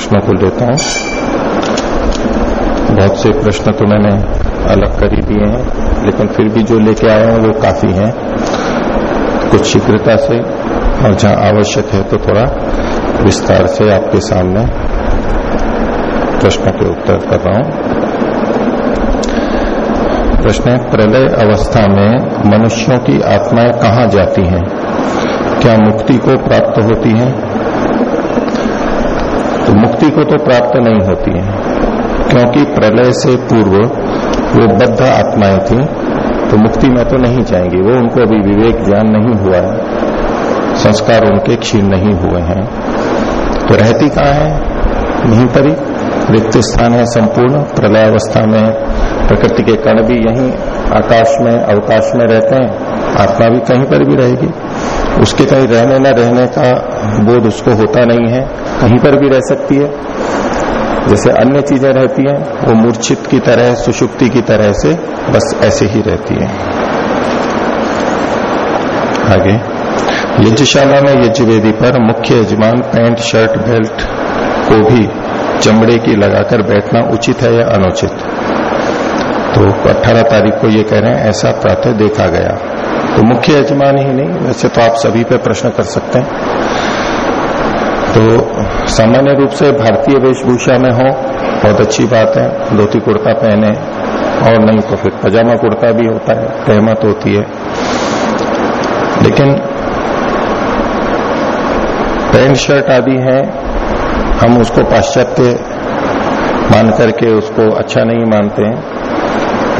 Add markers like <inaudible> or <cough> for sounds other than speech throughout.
प्रश्नों को लेता हूँ। बहुत से प्रश्न तो मैंने अलग कर ही दिए हैं, लेकिन फिर भी जो लेके आया हूँ वो काफ़ी हैं। कुछ शीघ्रता से और जहाँ आवश्यक है तो थोड़ा विस्तार से आपके सामने प्रश्नों के उत्तर कर रहा हूँ। प्रश्न है, प्रलय अवस्था में मनुष्यों की आत्माएँ कहा जाती हैं? क्या मुक्ति को प्राप्त होती हैं? मुक्ति को तो प्राप्त नहीं होती है। क्योंकि प्रलय से पूर्व वो बद्ध आत्माएँ थी तो मुक्ति में तो नहीं जाएँगी। वो उनको अभी विवेक ज्ञान नहीं हुआ है। संस्कार उनके क्षीण नहीं हुए हैं। तो रहती कहाँ है? यहीं पर ही। रिक्त स्थान है संपूर्ण। प्रलय अवस्था में प्रकृति के कण भी यहीं आकाश में, अवकाश में रहते हैं। आत्मा भी कहीं पर भी रहेगी। उसके कहीं रहने न रहने का बोध उसको होता नहीं है। कहीं पर भी रह सकती है। जैसे अन्य चीज़ें रहती हैं, वो मूर्छित की तरह, सुषुप्ति की तरह से बस ऐसे ही रहती है। आगे। यज्ञशाला में यज्ञवेदी पर मुख्य यजमान पैंट, शर्ट, बेल्ट को भी चमड़े की लगाकर बैठना उचित है या अनुचित? तो 18 तारीख को ये कह रहे हैं, ऐसा प्रातः देखा गया। तो मुख्य यजमान ही नहीं, वैसे तो आप सभी पे प्रश्न कर सकते हैं। तो सामान्य रूप से भारतीय वेशभूषा में हो, बहुत अच्छी बात है, धोती कुर्ता पहने, और नहीं तो फिर पजामा कुर्ता भी होता है सहमत होती है। लेकिन पैंट शर्ट आदि है, हम उसको पाश्चात्य मान करके उसको अच्छा नहीं मानते हैं।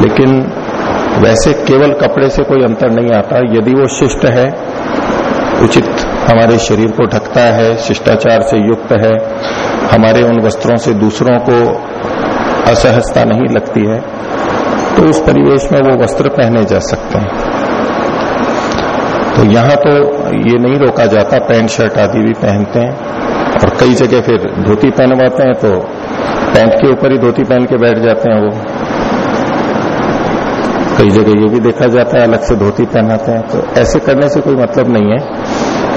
लेकिन वैसे केवल कपड़े से कोई अंतर नहीं आता, यदि वो शिष्ट है, उचित हमारे शरीर को ढकता है, शिष्टाचार से युक्त है, हमारे उन वस्त्रों से दूसरों को असहजता नहीं लगती है तो उस परिवेश में वो वस्त्र पहने जा सकते हैं। तो यहाँ तो ये नहीं रोका जाता, पैंट, शर्ट आदि भी पहनते हैं, और कई जगह फिर धोती पहनवाते हैं तो पैंट के ऊपर ही धोती पहन के बैठ जाते हैं वो। कई जगह ये भी देखा जाता है, अलग से धोती पहनाते हैं तो ऐसे करने से कोई मतलब नहीं है।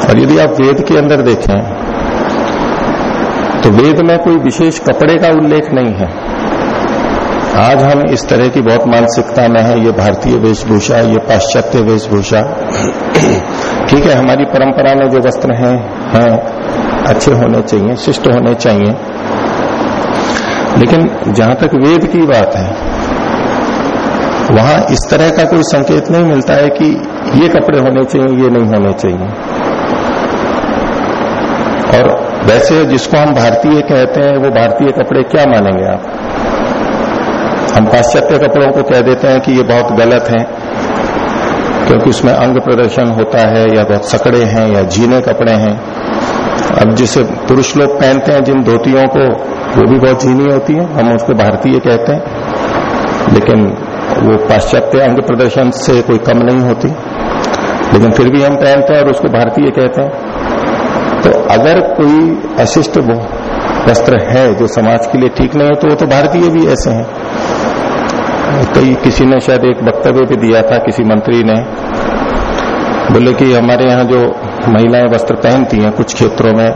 और यदि आप वेद के अंदर देखें तो वेद में कोई विशेष कपड़े का उल्लेख नहीं है। आज हम इस तरह की बहुत मानसिकता में है, ये भारतीय वेशभूषा, ये पाश्चात्य वेशभूषा। ठीक है, हमारी परंपरा में जो वस्त्र हैं हैं, अच्छे होने चाहिए, शिष्ट होने चाहिए। लेकिन जहाँ तक वेद की बात है, वहाँ इस तरह का कोई संकेत नहीं मिलता है कि ये कपड़े होने चाहिए, ये नहीं होने चाहिए। और वैसे जिसको हम भारतीय कहते हैं, वो भारतीय कपड़े क्या मानेंगे आप? हम पाश्चात्य कपड़ों को कह देते हैं कि ये बहुत गलत है, क्योंकि उसमें अंग प्रदर्शन होता है, या बहुत सकड़े हैं, या जीने कपड़े हैं। अब जिसे पुरुष लोग पहनते हैं, जिन धोतियों को, वो भी बहुत जीनी होती है, हम उसको भारतीय कहते हैं। लेकिन वो पाश्चात्य अंग प्रदर्शन से कोई कम नहीं होती। लेकिन फिर भी हम पहनते हैं और उसको भारतीय कहते हैं। तो अगर कोई अशिष्ट वस्त्र है जो समाज के लिए ठीक नहीं हो तो वो तो भारतीय भी ऐसे हैं। कई किसी ने शायद एक वक्तव्य भी दिया था, किसी मंत्री ने, बोले कि हमारे यहाँ जो महिलाएँ वस्त्र पहनती हैं कुछ क्षेत्रों में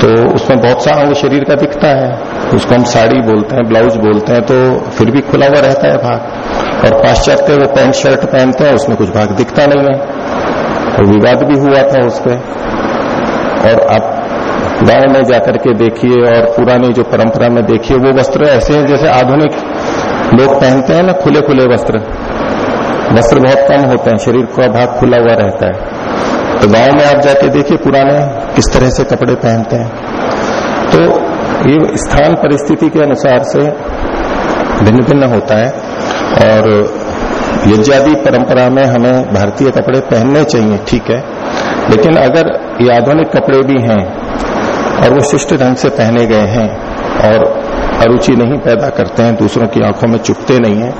तो उसमें बहुत सा अंग शरीर का दिखता है। उसको हम साड़ी बोलते हैं, ब्लाउज बोलते हैं तो फिर भी खुला हुआ रहता है भाग। और पाश्चात्य वो पैंट शर्ट पहनते हैं, उसमें कुछ भाग दिखता नहीं है। और विवाद भी हुआ था उस पर और आप गाँव में जाकर के देखिए और पुरानी जो परंपरा में देखिए, वो वस्त्र ऐसे हैं जैसे आधुनिक लोग पहनते हैं ना खुले खुले वस्त्र। वस्त्र बहुत कम होते हैं, शरीर का भाग खुला हुआ रहता है। तो गाँव में आप जाके देखिए, पुराने किस तरह से कपड़े पहनते हैं। तो ये स्थान परिस्थिति के अनुसार से भिन्न भिन्न होता है और यज्ञादि परंपरा में हमें भारतीय कपड़े पहनने चाहिए, ठीक है? लेकिन अगर ये आधुनिक कपड़े भी हैं और वो शिष्ट ढंग से पहने गए हैं और अरुचि नहीं पैदा करते हैं, दूसरों की आँखों में चुपते नहीं है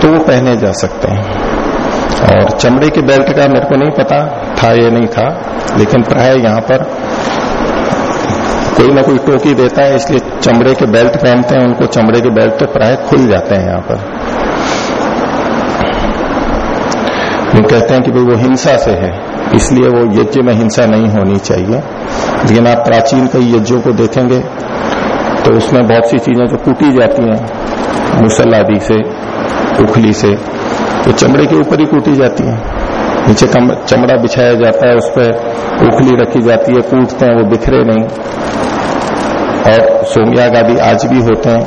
तो वो पहने जा सकते हैं। और चमड़े के बेल्ट का मेरे को नहीं पता था या नहीं था, लेकिन प्राय यहाँ पर कोई ना कोई टोकी देता है, इसलिए चमड़े के बेल्ट पहनते हैं, उनको चमड़े के बेल्ट तो प्राय खुल जाते हैं यहाँ पर। वो कहते हैं कि भाई वो हिंसा से है। इसलिए वो यज्ञ में हिंसा नहीं होनी चाहिए। लेकिन आप प्राचीन कई यज्ञों को देखेंगे तो उसमें बहुत सी चीज़ें जो कूटी जाती हैं मुसल आदि से, उखली से, वो चमड़े के ऊपर ही कूटी जाती हैं। नीचे चमड़ा बिछाया जाता है, उस पर उखली रखी जाती है, कूटते हैं, वो बिखरे नहीं। और सोमयाग आदि आज भी होते हैं।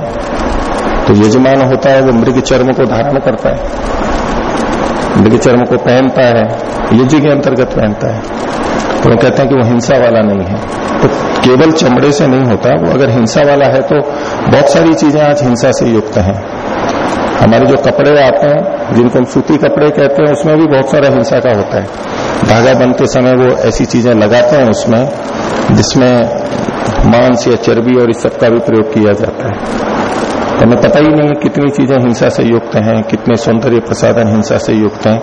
तो यजमान होता है, वो मृग चर्म को धारण करता है। चर्म को पहनता है यज्ञ के अंतर्गत पहनता है। तो वो कहते हैं कि वो हिंसा वाला नहीं है। तो केवल चमड़े से नहीं होता, वो अगर हिंसा वाला है तो बहुत सारी चीज़ें आज हिंसा से युक्त हैं। हमारे जो कपड़े आते हैं, जिनको हम सूती कपड़े कहते हैं, उसमें भी बहुत सारा हिंसा का होता है। धागा बनते समय वो ऐसी चीज़ें लगाते हैं उसमें, जिसमें मांस या चर्बी और इस सब का भी प्रयोग किया जाता है। तो हमें पता ही नहीं कितनी चीज़ें हिंसा से युक्त हैं, कितने सौंदर्य प्रसाधन हिंसा से युक्त हैं।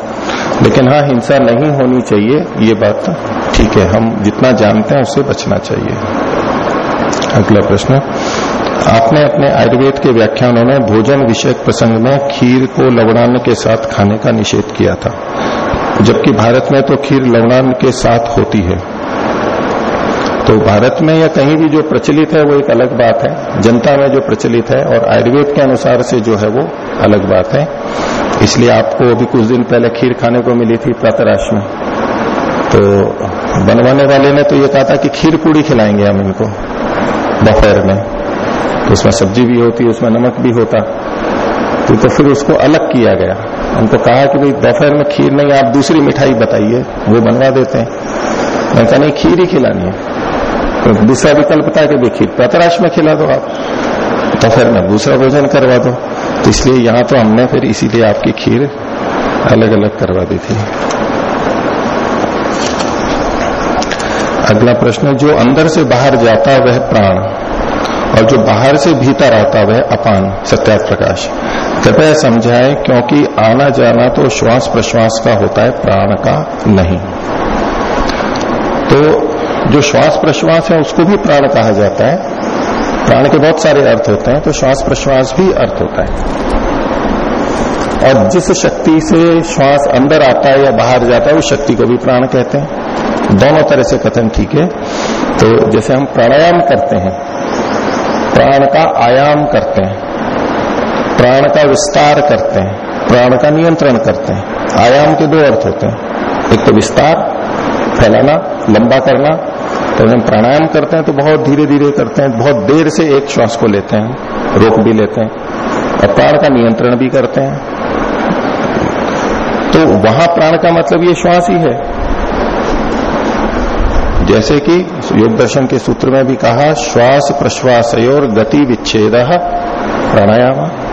लेकिन हाँ हिंसा नहीं होनी चाहिए, ये बात ठीक है, हम जितना जानते हैं उससे बचना चाहिए। अगला प्रश्न, आपने अपने आयुर्वेद के व्याख्यानों में भोजन विषयक प्रसंग में खीर को लवणान्न के साथ खाने का निषेध किया था। जबकि भारत में तो खीर लवणान्न के साथ होती है। तो भारत में या कहीं भी जो प्रचलित है वो एक अलग बात है। जनता में जो प्रचलित है और आयुर्वेद के अनुसार से जो है वो अलग बात है। इसलिए आपको अभी कुछ दिन पहले खीर खाने को मिली थी प्रातराश में। तो बनवाने वाले ने तो ये कहा था कि खीर पूड़ी खिलाएँगे हम इनको दोपहर में। तो उसमें सब्ज़ी भी होती उसमें नमक भी होता। तो, तो फिर उसको अलग किया गया। उनको कहा कि भाई दोपहर में खीर नहीं आप दूसरी मिठाई बताइए वो बनवा देते हैं। मैं कहा नहीं खीर ही खिलानी है। तो दूसरा विकल्प था कि देखिए प्रतराश में खिला दो आप तो फिर मैं दूसरा भोजन करवा दो। तो इसलिए यहाँ तो हमने फिर इसीलिए आपकी खीर अलग अलग करवा दी थी। अगला प्रश्न, जो अंदर से बाहर जाता वह प्राण, और जो बाहर से भीतर आता वह अपान सत्या प्रकाश। कृपया समझाए, क्योंकि आना जाना तो श्वास प्रश्वास का होता है, प्राण का नहीं। तो जो श्वास प्रश्वास है, उसको भी प्राण कहा जाता है। प्राण के बहुत सारे अर्थ होते हैं तो श्वास प्रश्वास भी अर्थ होता है। और जिस शक्ति से श्वास अंदर आता है या बाहर जाता है, उस शक्ति को भी प्राण कहते हैं। दोनों तरह से कथन ठीक है। तो जैसे हम प्राणायाम करते हैं, प्राण का आयाम करते हैं, प्राण का विस्तार करते हैं, प्राण का नियंत्रण करते हैं। आयाम के दो अर्थ होते हैं, एक तो विस्तार, फैलाना, लंबा करना तो हम प्राणायाम करते हैं तो बहुत धीरे धीरे करते हैं, बहुत देर से एक श्वास को लेते हैं, रोक भी लेते हैं और प्राण का नियंत्रण भी करते हैं। तो वहाँ प्राण का मतलब ये श्वास ही है। जैसे कि योग दर्शन के सूत्र में भी कहा, श्वास प्रश्वास और गति विच्छेद प्राणायाम।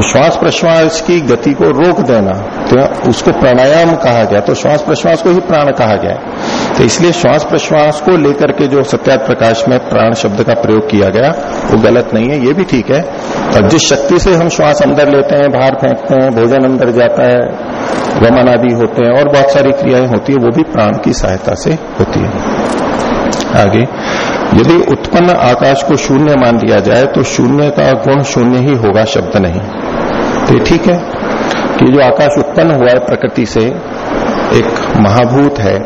तो श्वास प्रश्वास की गति को रोक देना। तो उसको प्राणायाम कहा गया तो श्वास प्रश्वास को ही प्राण कहा गया। तो इसलिए श्वास प्रश्वास को लेकर के जो सत्यात प्रकाश में प्राण शब्द का प्रयोग किया गया, वो गलत नहीं है, ये भी ठीक है। और जिस शक्ति से हम श्वास अंदर लेते हैं, बाहर फेंकते हैं, भोजन अंदर जाता है, गमन आदि होते हैं, और बहुत सारी क्रियाएँ होती है, वो भी प्राण की सहायता से होती है। आगे। यदि उत्पन्न आकाश को शून्य मान लिया जाए तो शून्य का गुण शून्य ही होगा, शब्द नहीं। तो ठीक है कि जो आकाश उत्पन्न हुआ है प्रकृति से, एक महाभूत है,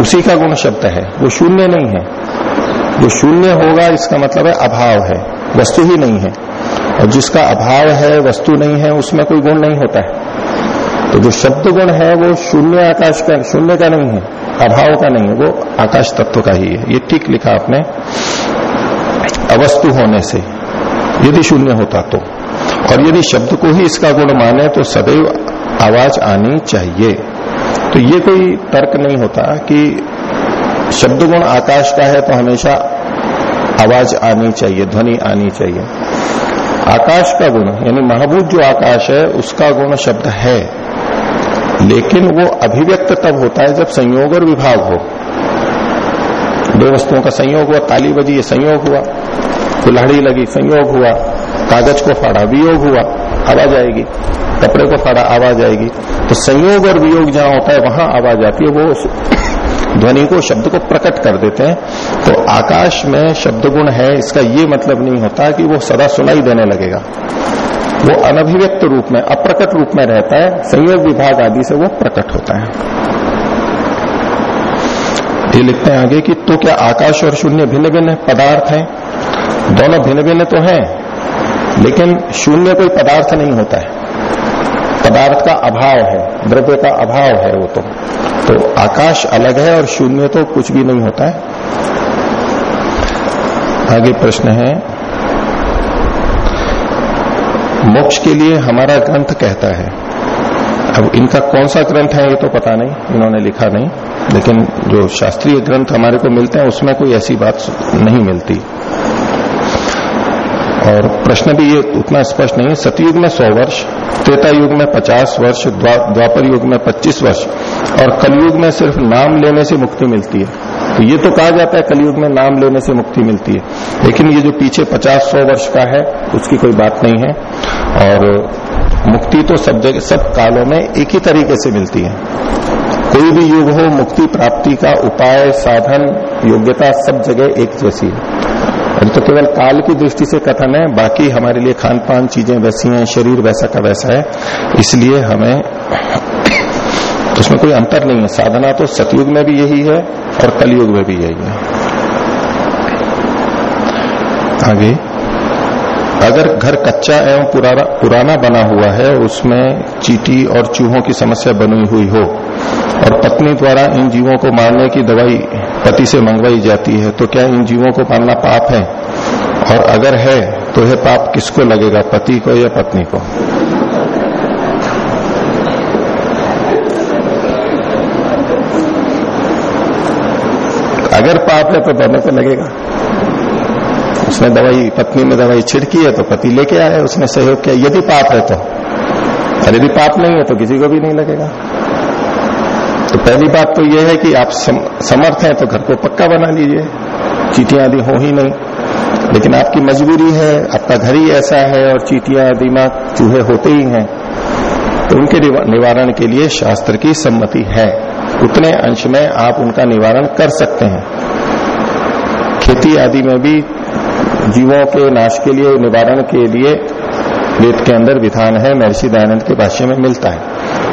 उसी का गुण शब्द है। वो शून्य नहीं है। जो शून्य होगा, इसका मतलब है अभाव है, वस्तु ही नहीं है। और जिसका अभाव है, वस्तु नहीं है, उसमें कोई गुण नहीं होता है। तो जो शब्द गुण है वो शून्य आकाश का, शून्य का नहीं है, अभाव का नहीं है, वो आकाश तत्व का ही है। ये ठीक लिखा आपने। अवस्तु होने से, यदि शून्य होता तो। और यदि शब्द को ही इसका गुण माने तो सदैव आवाज़ आनी चाहिए। तो ये कोई तर्क नहीं होता कि शब्द गुण आकाश का है तो हमेशा आवाज़ आनी चाहिए, ध्वनि आनी चाहिए। आकाश का गुण, यानी महाभूत जो आकाश है, उसका गुण शब्द है। लेकिन वो अभिव्यक्त तब होता है जब संयोग और विभाग हो। दो वस्तुओं का संयोग हुआ ताली बजी, ये संयोग हुआ। कुल्हाड़ी लगी, संयोग हुआ। कागज़ को फाड़ा, वियोग हुआ आवाज़ आएगी कपड़े को फाड़ा, आवाज़ आएगी। तो संयोग और वियोग जहाँ होता है, वहाँ आवाज़ आती है। वो <coughs> ध्वनि को, शब्द को प्रकट कर देते हैं। तो आकाश में शब्द गुण है, इसका ये मतलब नहीं होता कि वो सदा सुनाई देने लगेगा। वो अनभिव्यक्त रूप में, अप्रकट रूप में रहता है, संयोग विभाग आदि से वो प्रकट होता है। ये लिखते हैं आगे कि तो क्या आकाश और शून्य भिन्न भिन्न पदार्थ हैं? दोनों भिन्न भिन्न तो हैं, लेकिन शून्य कोई पदार्थ नहीं होता है। पदार्थ का अभाव है, द्रव्य का अभाव है वो तो। तो आकाश अलग है और शून्य तो कुछ भी नहीं होता है। आगे प्रश्न है मोक्ष के लिए हमारा ग्रंथ कहता है। अब इनका कौन सा ग्रंथ है, ये तो पता नहीं, इन्होंने लिखा नहीं। लेकिन जो शास्त्रीय ग्रंथ हमारे को मिलते हैं, उसमें कोई ऐसी बात नहीं मिलती। और प्रश्न भी ये उतना स्पष्ट नहीं है, सतयुग में सौ वर्ष, त्रेता युग में पचास वर्ष द्वापर युग में पच्चीस वर्ष, और कलयुग में सिर्फ़ नाम लेने से मुक्ति मिलती है। तो ये तो कहा जाता है कलयुग में नाम लेने से मुक्ति मिलती है। लेकिन ये जो पीछे पचास सौ वर्ष का है, उसकी कोई बात नहीं है। और मुक्ति तो सब जगह सब कालों में एक ही तरीके से मिलती है। कोई भी युग हो, मुक्ति प्राप्ति का उपाय, साधन, योग्यता सब जगह एक जैसी है। तो केवल काल की दृष्टि से कथन है, बाकी हमारे लिए खान पान चीज़ें वैसी हैं, शरीर वैसा का वैसा है। इसलिए हमें <coughs> उसमें कोई अंतर नहीं है। साधना तो सतयुग में भी यही है और कलयुग में भी यही है। आगे। अगर घर कच्चा एवं पुराना पुराना बना हुआ है, उसमें चीटी और चूहों की समस्या बनी हुई हो, और पत्नी द्वारा इन जीवों को मारने की दवाई पति से मंगवाई जाती है तो क्या इन जीवों को मारना पाप है? और अगर है तो यह पाप किसको लगेगा, पति को या पत्नी को? है तो दोनों को लगेगा। उसने दवाई पत्नी में दवाई छिड़की है तो पति लेके आया उसने सहयोग किया। यदि पाप है तो। और यदि पाप नहीं है तो किसी को भी नहीं लगेगा। तो पहली बात तो यह है कि आप सम, समर्थ हैं तो घर को पक्का बना लीजिए। चीटियाँ आदि हो ही नहीं। लेकिन आपकी मजबूरी है आपका घर ही ऐसा है और चीटियाँ दिमाग चूहे होते ही हैं। तो उनके निवारण के लिए शास्त्र की सम्मति है। उतने अंश में आप उनका निवारण कर सकते हैं। खेती आदि में भी जीवों के नाश के लिए, निवारण के लिए वेद के अंदर विधान है, महर्षि दयानंद के भाष्य में मिलता है।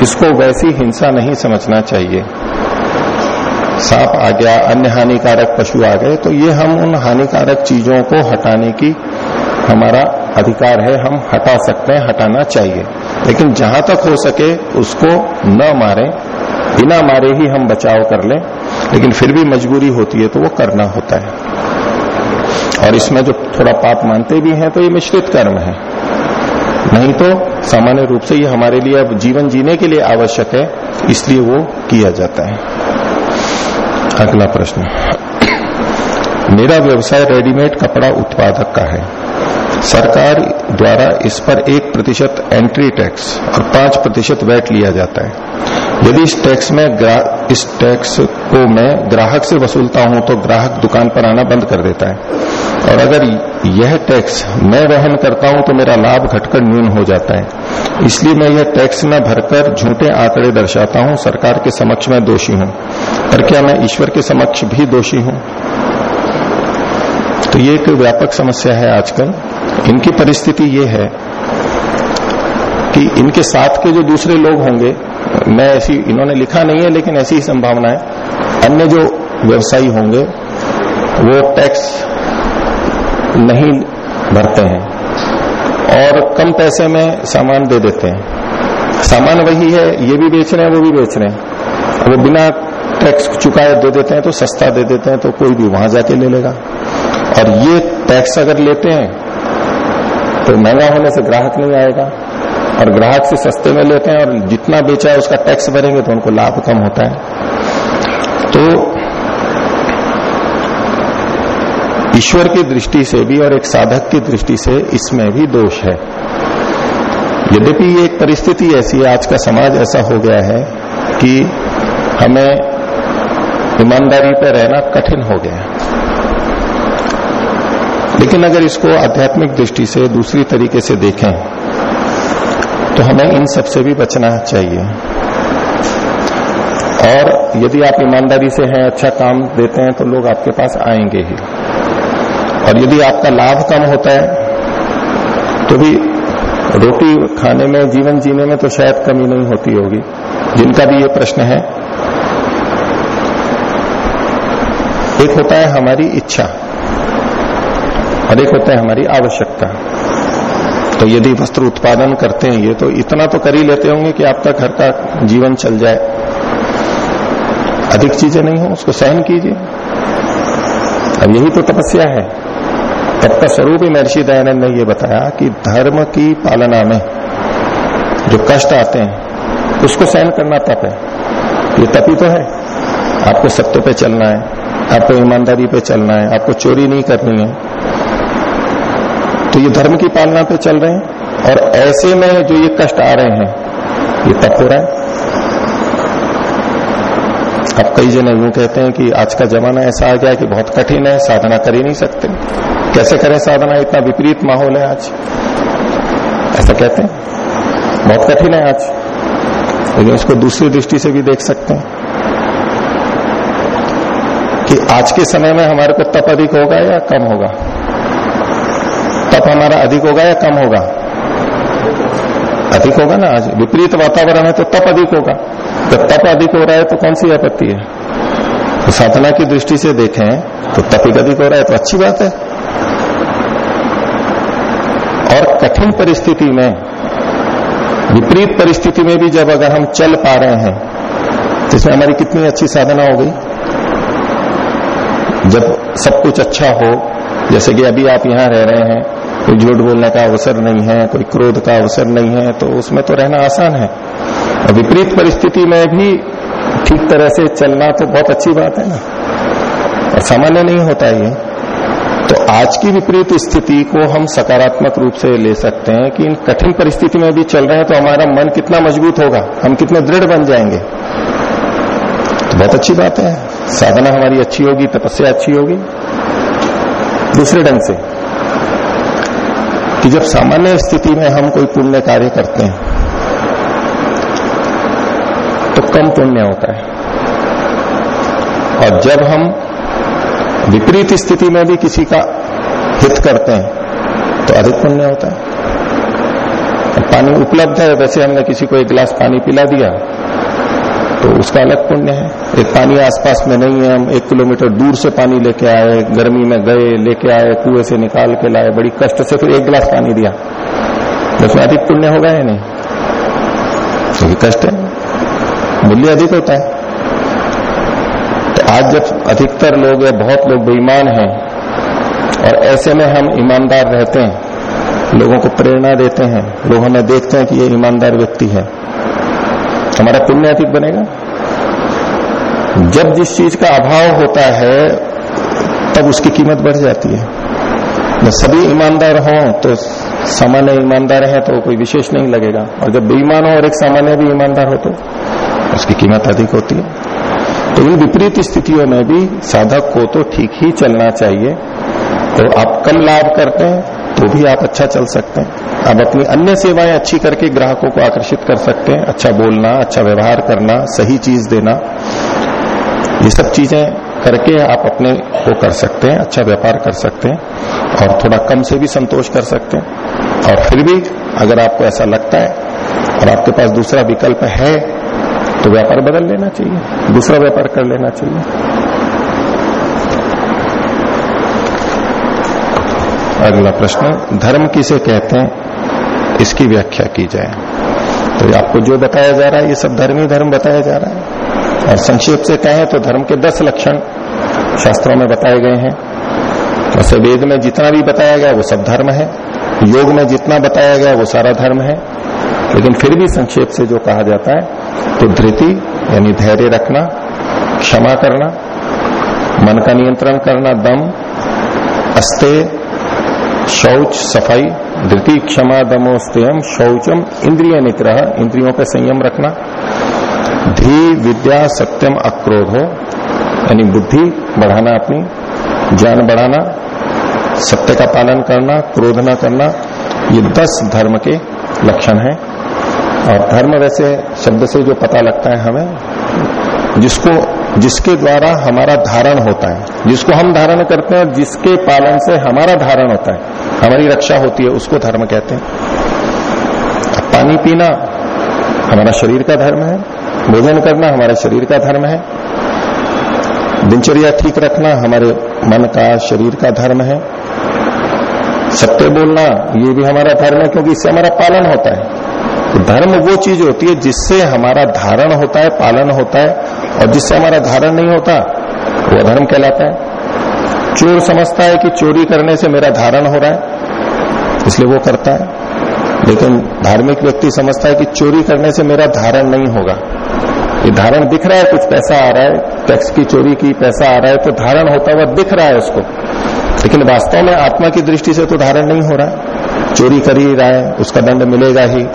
इसको वैसी हिंसा नहीं समझना चाहिए। सांप आ गया, अन्य हानिकारक पशु आ गए तो ये हम उन हानिकारक चीज़ों को हटाने की हमारा अधिकार है, हम हटा सकते हैं, हटाना चाहिए। लेकिन जहाँ तक हो सके, उसको न मारें, बिना मारे ही हम बचाव कर लें, लेकिन फिर भी मजबूरी होती है तो वो करना होता है। और इसमें जो थोड़ा पाप मानते भी हैं तो ये मिश्रित कर्म है। नहीं तो सामान्य रूप से ये हमारे लिए अब जीवन जीने के लिए आवश्यक है, इसलिए वो किया जाता है। अगला प्रश्न। मेरा व्यवसाय रेडीमेड कपड़ा उत्पादक का है। सरकार द्वारा इस पर एक प्रतिशत एंट्री टैक्स और पाँच प्रतिशत वैट लिया जाता है। यदि इस टैक्स में इस टैक्स को मैं ग्राहक से वसूलता हूँ तो ग्राहक दुकान पर आना बंद कर देता है। और अगर यह टैक्स मैं वहन करता हूँ तो मेरा लाभ घटकर न्यून हो जाता है। इसलिए मैं यह टैक्स न भरकर झूठे आंकड़े दर्शाता हूँ, सरकार के समक्ष में दोषी हूँ। पर क्या मैं ईश्वर के समक्ष भी दोषी हूँ? तो ये एक व्यापक समस्या है आजकल। इनकी परिस्थिति ये है कि इनके साथ के जो दूसरे लोग होंगे, मैं ऐसी, इन्होंने लिखा नहीं है, लेकिन ऐसी ही संभावना है। अन्य जो व्यवसायी होंगे, वो टैक्स नहीं भरते हैं। और कम पैसे में सामान दे देते हैं। सामान वही है, ये भी बेच रहे हैं, वो भी बेच रहे हैं। वो बिना टैक्स चुकाए दे देते हैं तो सस्ता दे देते हैं तो कोई भी वहाँ जाके ले लेगा। और ये टैक्स अगर लेते हैं तो महँगा होने से ग्राहक नहीं आएगा। और ग्राहक से सस्ते में लेते हैं, और जितना बेचा है उसका टैक्स भरेंगे तो उनको लाभ कम होता है। तो ईश्वर की दृष्टि से भी और एक साधक की दृष्टि से इसमें भी दोष है। यद्यपि ये एक परिस्थिति ऐसी है, आज का समाज ऐसा हो गया है कि हमें ईमानदारी पर रहना कठिन हो गया है। लेकिन अगर इसको आध्यात्मिक दृष्टि से दूसरी तरीके से देखें तो हमें इन सबसे भी बचना चाहिए। और यदि आप ईमानदारी से हैं अच्छा काम देते हैं तो लोग आपके पास आएँगे ही। और यदि आपका लाभ कम होता है तो भी रोटी खाने में, जीवन जीने में तो शायद कमी नहीं होती होगी। जिनका भी ये प्रश्न है, एक होता है हमारी इच्छा और एक होता है हमारी आवश्यकता। तो यदि वस्त्र उत्पादन करते हैं, ये तो इतना तो कर ही लेते होंगे कि आपका घर का जीवन चल जाए। अधिक चीज़ें नहीं हो, उसको सहन कीजिए। अब यही तो तपस्या है। तब का स्वरूप ही महर्षि दयानंद ने यह बताया कि धर्म की पालना में जो कष्ट आते हैं, उसको सहन करना तप है। ये तप ही तो है। आपको सत्य पे चलना है, आपको ईमानदारी पे चलना है, आपको चोरी नहीं करनी है। तो ये धर्म की पालना पे चल रहे हैं और ऐसे में जो ये कष्ट आ रहे हैं, ये तप हो रहा है। अब कई जने यूँ कहते हैं कि आज का जमाना ऐसा आ गया कि बहुत कठिन है, साधना कर ही नहीं सकते। कैसे करें साधना? इतना विपरीत माहौल है आज। ऐसा कहते हैं। बहुत कठिन है आज। लेकिन इसको दूसरी दृष्टि से भी देख सकते हैं कि आज के समय में हमारे को तप अधिक होगा या कम होगा? तप हमारा अधिक होगा या कम होगा? अधिक होगा ना आज। विपरीत वातावरण है तो तप अधिक होगा। जब तप अधिक हो रहा है तो कौन सी आपत्ति है? तो साधना की दृष्टि से देखें तो तप अधिक हो रहा है तो अच्छी बात है। और कठिन परिस्थिति में, विपरीत परिस्थिति में भी जब अगर हम चल पा रहे हैं तो इसमें हमारी कितनी अच्छी साधना हो गई? जब सब कुछ अच्छा हो, जैसे कि अभी आप यहाँ रह रहे हैं, कोई झूठ बोलने का अवसर नहीं है, कोई क्रोध का अवसर नहीं है तो उसमें तो रहना आसान है। विपरीत परिस्थिति में भी ठीक तरह से चलना तो बहुत अच्छी बात है ना। और सामान्य नहीं होता ये। तो आज की विपरीत स्थिति को हम सकारात्मक रूप से ले सकते हैं कि इन कठिन परिस्थिति में भी चल रहे हैं तो हमारा मन कितना मज़बूत होगा, हम कितने दृढ़ बन जाएँगे। तो बहुत अच्छी बात है। साधना हमारी अच्छी होगी, तपस्या अच्छी होगी। दूसरे ढंग से कि जब सामान्य स्थिति में हम कोई पुण्य कार्य करते हैं तो कम पुण्य होता है। और जब हम विपरीत स्थिति में भी किसी का हित करते हैं तो अधिक पुण्य होता है। पानी उपलब्ध है, वैसे हमने किसी को एक गिलास पानी पिला दिया तो उसका अलग पुण्य है। एक पानी आसपास में नहीं है, हम एक किलोमीटर दूर से पानी लेके आए, गर्मी में गए, लेके आए, कुएँ से निकाल के लाए, बड़ी कष्ट से फिर एक गिलास पानी दिया। उसमें अधिक पुण्य होगा या नहीं? तो कष्ट है। मूल्य अधिक होता है। तो आज जब अधिकतर लोग या बहुत लोग बेईमान हैं और ऐसे में हम ईमानदार रहते हैं, लोगों को प्रेरणा देते हैं, लोग हमें देखते हैं कि ये ईमानदार व्यक्ति है, हमारा पुण्य अधिक बनेगा। जब जिस चीज़ का अभाव होता है, तब उसकी कीमत बढ़ जाती है। जब सभी ईमानदार हों तो सामान्य ईमानदार है तो कोई विशेष नहीं लगेगा। और जब बेईमान हो और एक सामान्य भी ईमानदार हो तो उसकी कीमत अधिक होती है। तो इन विपरीत स्थितियों में भी साधक को तो ठीक ही चलना चाहिए। तो आप कम लाभ करते हैं तो भी आप अच्छा चल सकते हैं। आप अपनी अन्य सेवाएँ अच्छी करके ग्राहकों को आकर्षित कर सकते हैं। अच्छा बोलना अच्छा व्यवहार करना, सही चीज़ देना, ये सब चीज़ें करके आप अपने को कर सकते हैं अच्छा व्यापार कर सकते हैं और थोड़ा कम से भी संतोष कर सकते हैं। और फिर भी अगर आपको ऐसा लगता है और आपके पास दूसरा विकल्प है तो व्यापार बदल लेना चाहिए, दूसरा व्यापार कर लेना चाहिए। अगला प्रश्न, धर्म किसे कहते हैं? इसकी व्याख्या की जाए। तो आपको जो बताया जा रहा है, ये सब धर्म ही धर्म बताया जा रहा है। और संक्षेप से कहें तो धर्म के दस लक्षण शास्त्रों में बताए गए हैं। वैसे वेद में जितना भी बताया गया, वो सब धर्म है। योग में जितना बताया गया, वो सारा धर्म है। लेकिन फिर भी संक्षेप से जो कहा जाता है तो धृति, यानी धैर्य रखना, क्षमा करना, मन का नियंत्रण करना, दम, अस्ते, शौच, सफ़ाई, धृति, क्षमा दमोस्तम शौचम, इंद्रिय निग्रह, इंद्रियों पर संयम रखना, धी, विद्या, सत्यम, अक्रोध हो, यानी बुद्धि बढ़ाना अपनी, ज्ञान बढ़ाना, सत्य का पालन करना, क्रोध न करना, ये दस धर्म के लक्षण हैं। और धर्म वैसे शब्द से जो पता लगता है हमें, जिसको, जिसके द्वारा हमारा धारण होता है, जिसको हम धारण करते हैं, जिसके पालन से हमारा धारण होता है, हमारी रक्षा होती है, उसको धर्म कहते हैं। पानी पीना हमारा शरीर का धर्म है, भोजन करना हमारा शरीर का धर्म है, दिनचर्या ठीक रखना हमारे मन का, शरीर का धर्म है, सत्य बोलना ये भी हमारा धर्म है, क्योंकि इससे हमारा पालन होता है। तो धर्म वो चीज़ होती है जिससे हमारा धारण होता है, पालन होता है, और जिससे हमारा धारण नहीं होता, वो धर्म कहलाता है। चोर समझता है कि चोरी करने से मेरा धारण हो रहा है, इसलिए वो करता है। लेकिन धार्मिक व्यक्ति समझता है कि चोरी करने से मेरा धारण नहीं होगा। ये धारण दिख रहा है, कुछ पैसा आ रहा है, टैक्स की चोरी की पैसा आ रहा है तो धारण होता हुआ दिख रहा है उसको। लेकिन वास्तव में आत्मा की दृष्टि से तो धारण नहीं हो रहा है। चोरी कर ही रहा है, उसका दंड मिलेगा ही।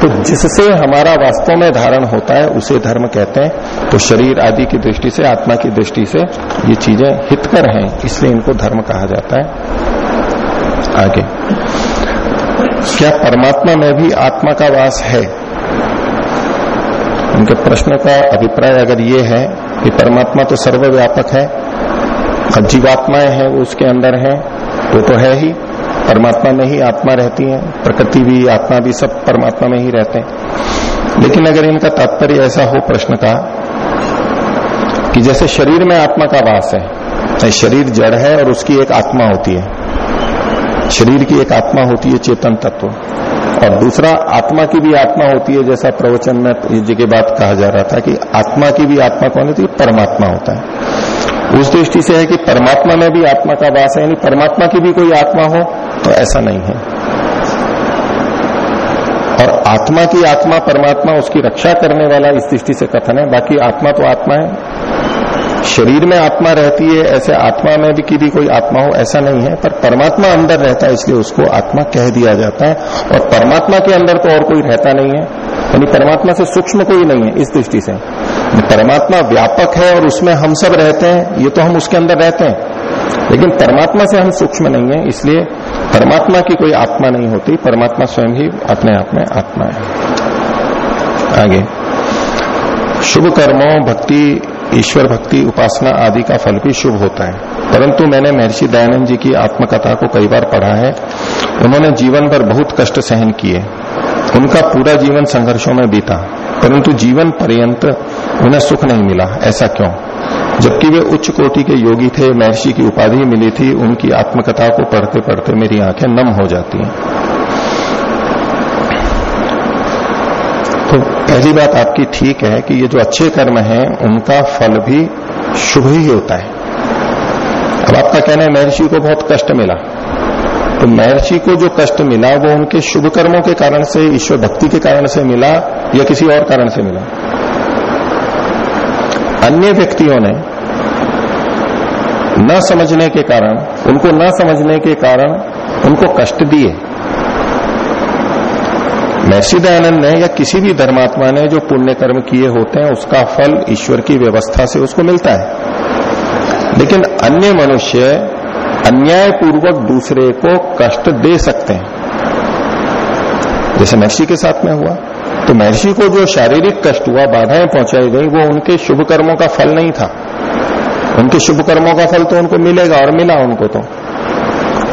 तो जिससे हमारा वास्तव में धारण होता है, उसे धर्म कहते हैं। तो शरीर आदि की दृष्टि से, आत्मा की दृष्टि से ये चीज़ें हितकर हैं, इसलिए इनको धर्म कहा जाता है। आगे। क्या परमात्मा में भी आत्मा का वास है? उनके प्रश्न का अभिप्राय अगर ये है कि परमात्मा तो सर्वव्यापक है, और जीवात्माएँ हैं, वो उसके अंदर है, वो तो है ही। परमात्मा में ही आत्मा रहती है, प्रकृति भी, आत्मा भी, सब परमात्मा में ही रहते हैं। लेकिन अगर इनका तात्पर्य ऐसा हो प्रश्न का, कि जैसे शरीर में आत्मा का वास है शरीर जड़ है और उसकी एक आत्मा होती है, शरीर की एक आत्मा होती है चेतन तत्व, और दूसरा आत्मा की भी आत्मा होती है, जैसा प्रवचन में जी की बात कहा जा रहा था कि आत्मा की भी आत्मा कौन होती है? परमात्मा होता है। उस दृष्टि से है कि परमात्मा में भी आत्मा का वास है, यानी परमात्मा की भी कोई आत्मा हो तो ऐसा नहीं है। और आत्मा की आत्मा, परमात्मा, उसकी रक्षा करने वाला इस दृष्टि से कथन है। बाकी आत्मा तो आत्मा है। शरीर में आत्मा रहती है, ऐसे आत्मा में भी की भी कोई आत्मा हो, ऐसा नहीं है। पर परमात्मा अंदर रहता है, इसलिए उसको आत्मा कह दिया जाता है। और परमात्मा के अंदर तो और कोई रहता नहीं है। यानी परमात्मा से सूक्ष्म कोई नहीं है, इस दृष्टि से। परमात्मा व्यापक है और उसमें हम सब रहते हैं, ये तो हम उसके अंदर रहते हैं। लेकिन परमात्मा से हम सूक्ष्म नहीं है, इसलिए परमात्मा की कोई आत्मा नहीं होती, परमात्मा स्वयं ही अपने आप में आत्मा है। आगे। शुभ कर्मों भक्ति, ईश्वर भक्ति, उपासना आदि का फल भी शुभ होता है। परंतु मैंने महर्षि दयानंद जी की आत्मकथा को कई बार पढ़ा है। उन्होंने जीवन भर बहुत कष्ट सहन किए। उनका पूरा जीवन संघर्षों में बीता, परंतु जीवन पर्यंत उन्हें सुख नहीं मिला। ऐसा क्यों? जबकि वे उच्च कोटि के योगी थे, महर्षि की उपाधि मिली थी, उनकी आत्मकथा को पढ़ते पढ़ते मेरी आँखें नम हो जाती हैं। तो पहली बात आपकी ठीक है कि ये जो अच्छे कर्म हैं, उनका फल भी शुभ ही होता है। अब आपका कहना है, महर्षि को बहुत कष्ट मिला। तो महर्षि को जो कष्ट मिला, वो उनके शुभ कर्मों के कारण से, ईश्वर भक्ति के कारण से मिला, या किसी और कारण से मिला? अन्य व्यक्तियों ने न समझने के कारण, उनको न समझने के कारण उनको कष्ट दिए। महर्षि दयानंद ने या किसी भी धर्मात्मा ने जो पुण्य कर्म किए होते हैं, उसका फल ईश्वर की व्यवस्था से उसको मिलता है। लेकिन अन्य मनुष्य अन्याय पूर्वक दूसरे को कष्ट दे सकते हैं। जैसे महर्षि के साथ में हुआ। तो महर्षि को जो शारीरिक कष्ट हुआ, बाधाएँ पहुंचाई गई, वो उनके शुभ कर्मों का फल नहीं था। उनके शुभ कर्मों का फल तो उनको मिलेगा और मिला उनको तो।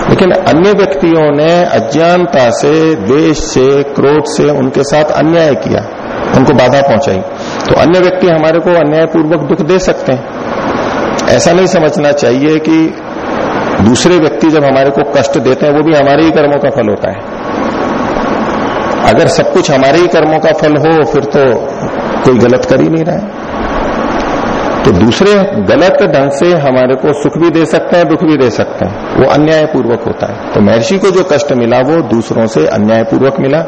लेकिन अन्य व्यक्तियों ने अज्ञानता से देश से, क्रोध से उनके साथ अन्याय किया। उनको बाधा पहुंचाई। तो अन्य व्यक्ति हमारे को अन्यायपूर्वक दुख दे सकते हैं। ऐसा नहीं समझना चाहिए कि दूसरे व्यक्ति जब हमारे को कष्ट देते हैं, वो भी हमारे ही कर्मों का फल होता है। अगर सब कुछ हमारे ही कर्मों का फल हो, फिर तो कोई गलत कर ही नहीं रहा है। तो दूसरे गलत ढंग से हमारे को सुख भी दे सकते हैं, दुख भी दे सकते हैं। वो अन्यायपूर्वक होता है। तो महर्षि को जो कष्ट मिला, वो दूसरों से अन्यायपूर्वक मिला।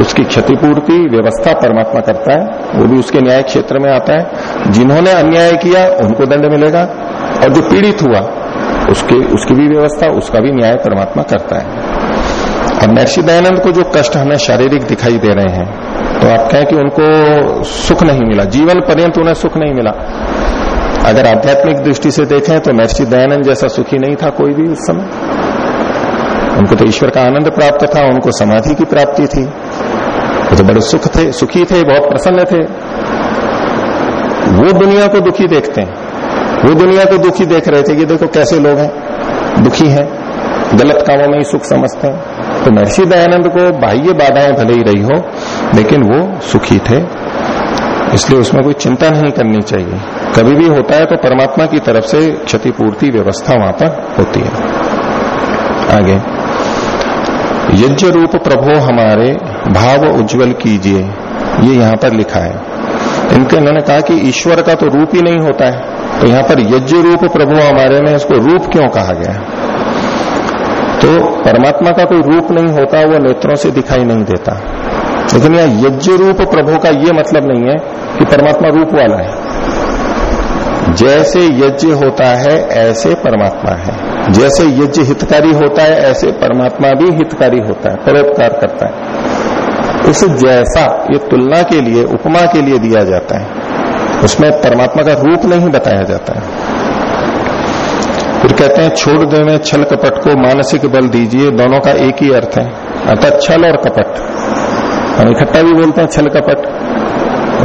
उसकी क्षतिपूर्ति व्यवस्था परमात्मा करता है। वो भी उसके न्याय क्षेत्र में आता है। जिन्होंने अन्याय किया, उनको दंड मिलेगा। और जो पीड़ित हुआ, उसके, उसकी भी व्यवस्था, उसका भी न्याय परमात्मा करता है। और महर्षि दयानंद को जो कष्ट हमें शारीरिक दिखाई दे रहे हैं तो आप कहें कि उनको सुख नहीं मिला। जीवन पर्यंत उन्हें सुख नहीं मिला। अगर आध्यात्मिक दृष्टि से देखें तो महर्षि दयानंद जैसा सुखी नहीं था कोई भी उस समय। उनको तो ईश्वर का आनंद प्राप्त था, उनको समाधि की प्राप्ति थी। वो तो बड़े सुख थे, सुखी थे, बहुत प्रसन्न थे। वो दुनिया को दुखी देखते हैं। वो दुनिया को दुखी देख रहे थे कि देखो कैसे लोग हैं, दुखी हैं, गलत कामों में ही सुख समझते हैं। तो महर्षि दयानंद को बाह्य बाधाएँ भले ही रही हो, लेकिन वो सुखी थे। इसलिए उसमें कोई चिंता नहीं करनी चाहिए। कभी भी होता है तो परमात्मा की तरफ़ से क्षतिपूर्ति व्यवस्था वहाँ पर होती है। आगे। यज्ञ रूप प्रभो हमारे, भाव उज्जवल कीजिए। ये यहाँ पर लिखा है। इनके इन्होंने कहा कि ईश्वर का तो रूप ही नहीं होता है। तो यहाँ पर यज्ञ रूप प्रभु हमारे में इसको रूप क्यों कहा गया तो परमात्मा का कोई रूप नहीं होता, वो नेत्रों से दिखाई नहीं देता। लेकिन यह यज्ञ रूप प्रभु का ये मतलब नहीं है कि परमात्मा रूप वाला है। जैसे यज्ञ होता है, ऐसे परमात्मा है। जैसे यज्ञ हितकारी होता है, ऐसे परमात्मा भी हितकारी होता है, परोपकार करता है। उस जैसा ये तुलना के लिए, उपमा के लिए दिया जाता है। उसमें परमात्मा का रूप नहीं बताया जाता है। फिर कहते हैं, छोड़ देने छल कपट को, मानसिक बल दीजिए, दोनों का एक ही अर्थ है। अर्थात छल और कपट। हम इकट्ठा भी बोलते हैं छल कपट।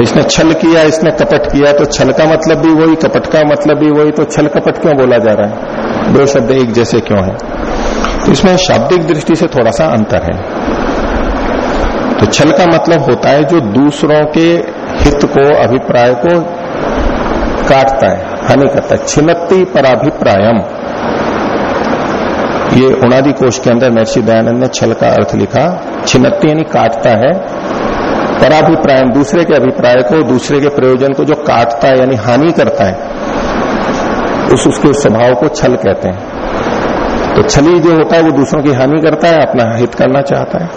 इसने छल किया, इसने कपट किया तो छल का मतलब भी वही, कपट का मतलब भी वही तो छल कपट क्यों बोला जा रहा है? दो शब्द एक जैसे क्यों है? तो इसमें शाब्दिक दृष्टि से थोड़ा सा अंतर है। तो छल का मतलब होता है जो दूसरों के हित को, अभिप्राय को काटता है। हानि करता है छिन्नति पराभिप्रायम। ये उनादि कोश के अंदर महर्षि दयानंद ने छल का अर्थ लिखा छिन्नति यानी काटता है, पराभिप्रायम दूसरे के अभिप्राय को, दूसरे के प्रयोजन को जो काटता है, यानी हानि करता है, उस उसके स्वभाव को छल कहते हैं। तो छली जो होता है, वो दूसरों की हानि करता है, अपना हित करना चाहता है।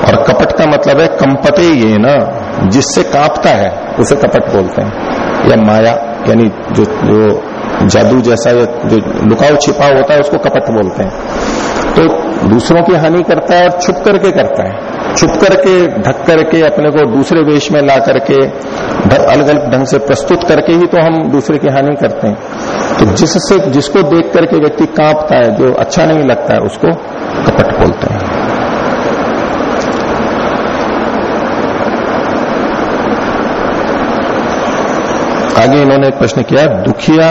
और कपट का मतलब है, कंपते ये ना जिससे कांपता है, उसे कपट बोलते हैं, या माया। यानी जो जो जादू जैसा या जो लुकाव छिपा होता है, उसको कपट बोलते हैं। तो दूसरों की हानि करता है और छुप करके करता है। छुप करके, ढक करके, अपने को दूसरे वेश में ला करके अलग अलग ढंग से प्रस्तुत करके ही तो हम दूसरे की हानि करते हैं। तो जिससे, जिसको देख करके व्यक्ति कांपता है, जो अच्छा नहीं लगता है, उसको कपट बोलते हैं। आगे इन्होंने एक प्रश्न किया दुखिया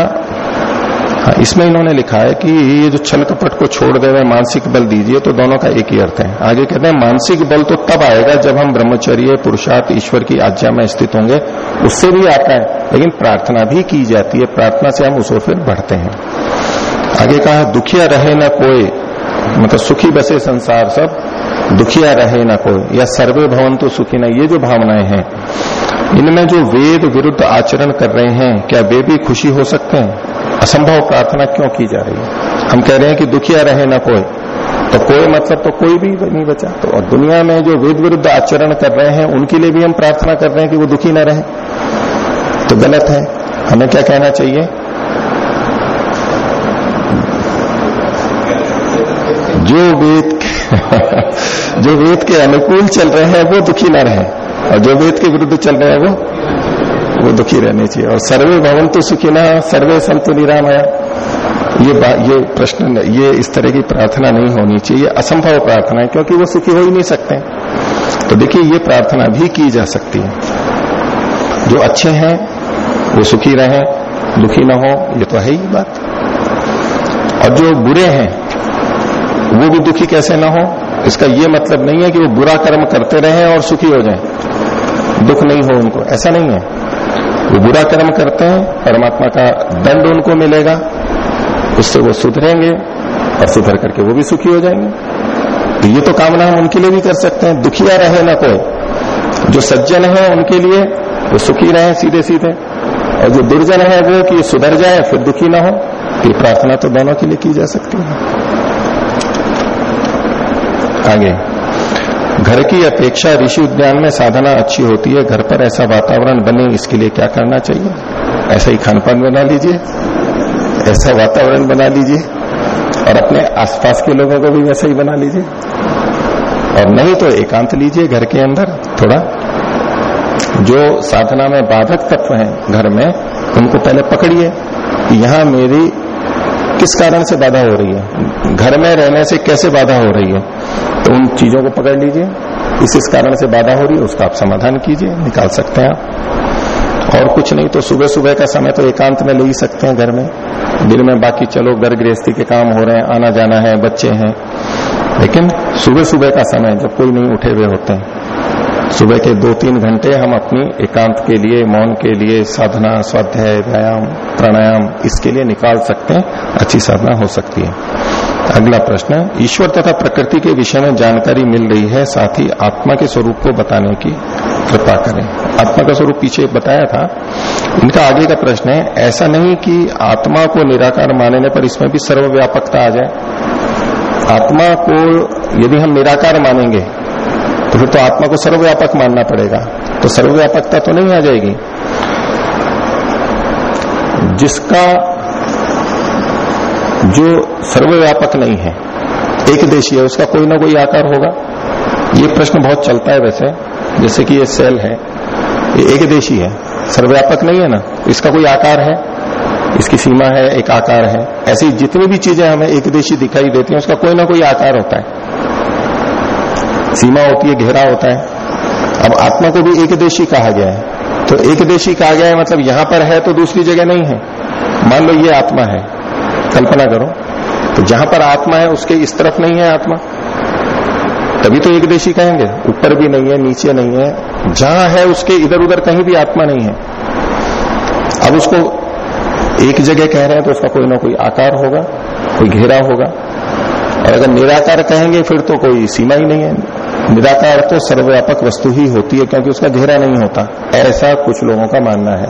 हाँ, इसमें इन्होंने लिखा है कि ये जो छल कपट को छोड़ दे मानसिक बल दीजिए तो दोनों का एक ही अर्थ है। आगे कहते हैं मानसिक बल तो तब आएगा जब हम ब्रह्मचर्य पुरुषार्थ ईश्वर की आज्ञा में स्थित होंगे उससे भी आता है लेकिन प्रार्थना भी की जाती है प्रार्थना से हम उसको फिर बढ़ते हैं। आगे कहा दुखिया रहे न कोई मतलब सुखी बसे संसार सब दुखिया रहे न कोई या सर्वे भवन तो सुखी न ये जो भावनाएँ हैं इनमें जो वेद विरुद्ध आचरण कर रहे हैं, क्या वे भी खुशी हो सकते हैं? असंभव प्रार्थना क्यों की जा रही है? हम कह रहे हैं कि दुखिया रहे ना कोई। तो कोई मतलब तो कोई भी नहीं बचा। तो और दुनिया में जो वेद विरुद्ध आचरण कर रहे हैं, उनके लिए भी हम प्रार्थना कर रहे हैं कि वो दुखी ना रहे। तो गलत है। हमें क्या कहना चाहिए? जो वेद <laughs> जो वेद के अनुकूल चल रहे हैं, वो दुखी ना रहे। और जो वेद के विरुद्ध चल रहे हैं वो वो दुखी रहने चाहिए। और सर्वे भवन तो सुखी ना सर्वे संत निरामया। ये ये प्रश्न ये इस तरह की प्रार्थना नहीं होनी चाहिए। असंभव प्रार्थना है, क्योंकि वो सुखी हो ही नहीं सकते। तो देखिए, ये प्रार्थना भी की जा सकती है। जो अच्छे हैं, वो सुखी रहे, दुखी ना हो, ये तो है ही बात। और जो बुरे हैं, वो भी दुखी कैसे ना हो? इसका ये मतलब नहीं है कि वो बुरा कर्म करते रहे और सुखी हो जाए। दुख नहीं हो उनको, ऐसा नहीं है। वो बुरा कर्म करते हैं, परमात्मा का दंड उनको मिलेगा, उससे वो सुधरेंगे और सुधर करके वो भी सुखी हो जाएँगे। तो ये तो कामना हम उनके लिए भी कर सकते हैं, दुखिया रहे ना कोई। जो सज्जन है उनके लिए, वो सुखी रहे सीधे सीधे और जो दुर्जन है वो, कि सुधर जाए, फिर दुखी ना हो। ये प्रार्थना तो दोनों के लिए की जा सकती है। आगे। घर की अपेक्षा ऋषि उद्यान में साधना अच्छी होती है, घर पर ऐसा वातावरण बने, इसके लिए क्या करना चाहिए? ऐसा ही खान पान बना लीजिए। ऐसा वातावरण बना लीजिए। और अपने आसपास के लोगों को भी वैसा ही बना लीजिए। और नहीं तो एकांत लीजिए घर के अंदर थोड़ा। जो साधना में बाधक तत्व हैं घर में, उनको पहले पकड़िए यहाँ मेरी किस कारण से बाधा हो रही है? घर में रहने से कैसे बाधा हो रही है? तो उन चीज़ों को पकड़ लीजिए। इस इस कारण से बाधा हो रही है, उसका आप समाधान कीजिए, निकाल सकते हैं आप। और कुछ नहीं तो सुबह सुबह का समय तो एकांत में ले ही सकते हैं घर में। दिन में बाकी चलो, घर गृहस्थी के काम हो रहे हैं आना जाना है, बच्चे हैं। लेकिन सुबह सुबह का समय जब कोई नहीं उठे हुए होते हैं, सुबह के दो तीन घंटे हम अपनी एकांत के लिए, मौन के लिए, साधना, स्वाध्याय, व्यायाम, प्राणायाम, इसके लिए निकाल सकते हैं, अच्छी साधना हो सकती है। अगला प्रश्न, ईश्वर तथा प्रकृति के विषय में जानकारी मिल रही है, साथ ही आत्मा के स्वरूप को बताने की कृपा करें। आत्मा का स्वरूप पीछे बताया था। इनका आगे का प्रश्न है, ऐसा नहीं कि आत्मा को निराकार मानने पर इसमें भी सर्वव्यापकता आ जाए? आत्मा को यदि हम निराकार मानेंगे तो फिर तो आत्मा को सर्वव्यापक मानना पड़ेगा। तो सर्वव्यापकता तो नहीं आ जाएगी। जिसका जो सर्वव्यापक नहीं है, एक देशी है, उसका कोई ना कोई आकार होगा। ये प्रश्न बहुत चलता है वैसे, जैसे कि ये सेल है, ये एक देशी है, सर्वव्यापक नहीं है ना, इसका कोई आकार है, इसकी सीमा है, एक आकार है, ऐसी जितनी भी चीज़ें हमें एक देशी दिखाई देती हैं, उसका कोई ना कोई आकार होता है। सीमा होती है, घेरा होता है। अब आत्मा को भी एक देशी कहा गया है तो एक देशी कहा गया है मतलब यहाँ पर है तो दूसरी जगह नहीं है। मान लो ये आत्मा है कल्पना करो। तो जहाँ पर आत्मा है, उसके इस तरफ़ नहीं है आत्मा। तभी तो एक देशी कहेंगे, ऊपर भी नहीं है, नीचे नहीं है। जहाँ है, उसके इधर उधर कहीं भी आत्मा नहीं है। अब उसको एक जगह कह रहे हैं तो उसका कोई ना कोई आकार होगा, कोई घेरा होगा। और अगर निराकार कहेंगे, फिर तो कोई सीमा ही नहीं है। निराकार तो सर्वव्यापक वस्तु ही होती है, क्योंकि उसका घेरा नहीं होता। ऐसा कुछ लोगों का मानना है।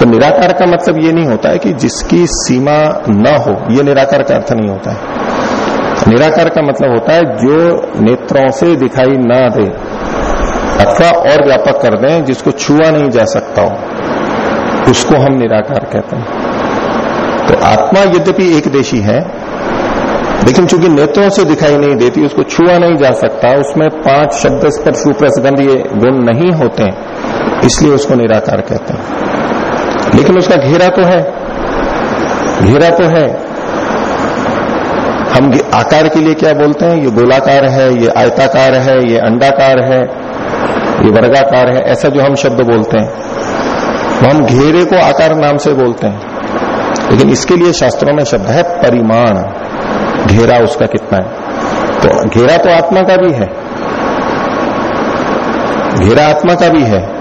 तो निराकार का मतलब ये नहीं होता है कि जिसकी सीमा न हो, ये निराकार का अर्थ नहीं होता है। निराकार का मतलब होता है जो नेत्रों से दिखाई ना दे अथवा और व्यापक कर दें जिसको छुआ नहीं जा सकता हो, उसको हम निराकार कहते हैं। तो आत्मा यद्यपि एक देशी है, लेकिन चूँकि नेत्रों से दिखाई नहीं देती, उसको छुआ नहीं जा सकता, उसमें पाँच शब्द स्पर्श रूप ये गुण नहीं होते इसलिए उसको निराकार कहते हैं। लेकिन उसका घेरा तो है। घेरा तो है। हम आकार के लिए क्या बोलते हैं? ये गोलाकार है, ये आयताकार है, ये अंडाकार है, ये वर्गाकार है, ऐसा जो हम शब्द बोलते हैं। वो हम घेरे को आकार नाम से बोलते हैं। लेकिन इसके लिए शास्त्रों में शब्द है परिमाण। घेरा उसका कितना है? तो घेरा तो आत्मा का भी है। घेरा आत्मा का भी है।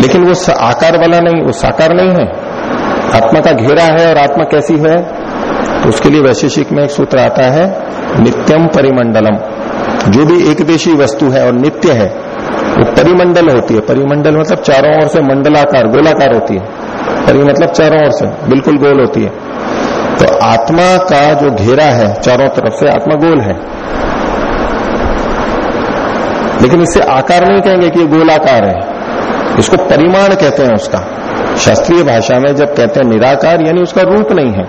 लेकिन वो आकार वाला नहीं, वो साकार नहीं है। आत्मा का घेरा है और आत्मा कैसी है? तो उसके लिए वैशेषिक में एक सूत्र आता है, नित्यम परिमंडलम। जो भी एक देशी वस्तु है और नित्य है, वो परिमंडल होती है। परिमंडल मतलब चारों ओर से मंडलाकार, गोलाकार होती है। परि मतलब चारों ओर से, बिल्कुल गोल होती है। तो आत्मा का जो घेरा है, चारों तरफ़ से आत्मा गोल है। लेकिन इससे आकार नहीं कहेंगे कि गोलाकार है। इसको परिमाण कहते हैं उसका। शास्त्रीय भाषा में जब कहते हैं निराकार, यानी उसका रूप नहीं है।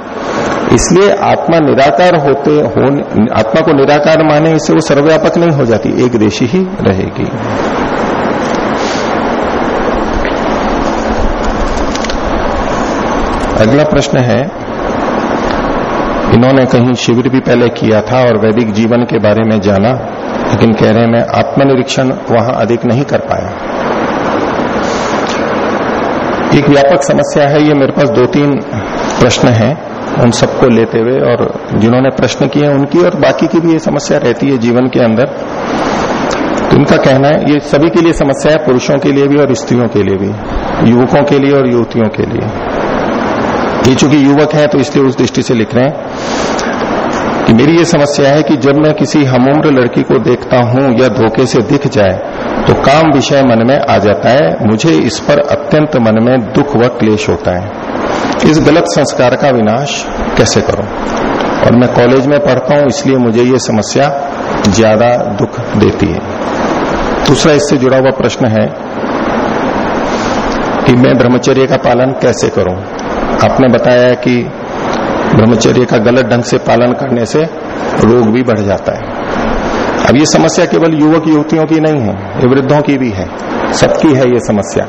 इसलिए आत्मा निराकार होते, हो, आत्मा को निराकार माने, इससे वो सर्वव्यापक नहीं हो जाती, एक देशी ही रहेगी। अगला प्रश्न है, इन्होंने कहीं शिविर भी पहले किया था और वैदिक जीवन के बारे में जाना, लेकिन कह रहे हैं, मैं आत्मनिरीक्षण वहाँ अधिक नहीं कर पाया। एक व्यापक समस्या है, ये मेरे पास दो तीन प्रश्न हैं उन सबको लेते हुए और जिन्होंने प्रश्न किए उनकी और बाकी की भी ये समस्या रहती है जीवन के अंदर। तो उनका कहना है, ये सभी के लिए समस्या है, पुरुषों के लिए भी और स्त्रियों के लिए भी, युवकों के लिए और युवतियों के लिए। ये चूँकि युवक हैं तो इसलिए उस दृष्टि से लिख रहे हैं कि मेरी ये समस्या है कि जब मैं किसी हमउम्र लड़की को देखता हूँ या धोखे से दिख जाए तो काम विषय मन में आ जाता है, मुझे इस पर अत्यंत मन में दुख व क्लेश होता है। इस गलत संस्कार का विनाश कैसे करूँ? और मैं कॉलेज में पढ़ता हूँ, इसलिए मुझे ये समस्या ज़्यादा दुख देती है। दूसरा इससे जुड़ा हुआ प्रश्न है कि मैं ब्रह्मचर्य का पालन कैसे करूँ? आपने बताया कि ब्रह्मचर्य का गलत ढंग से पालन करने से रोग भी बढ़ जाता है। अब ये समस्या केवल युवक युवतियों की नहीं है, ये वृद्धों की भी है। सबकी है ये समस्या।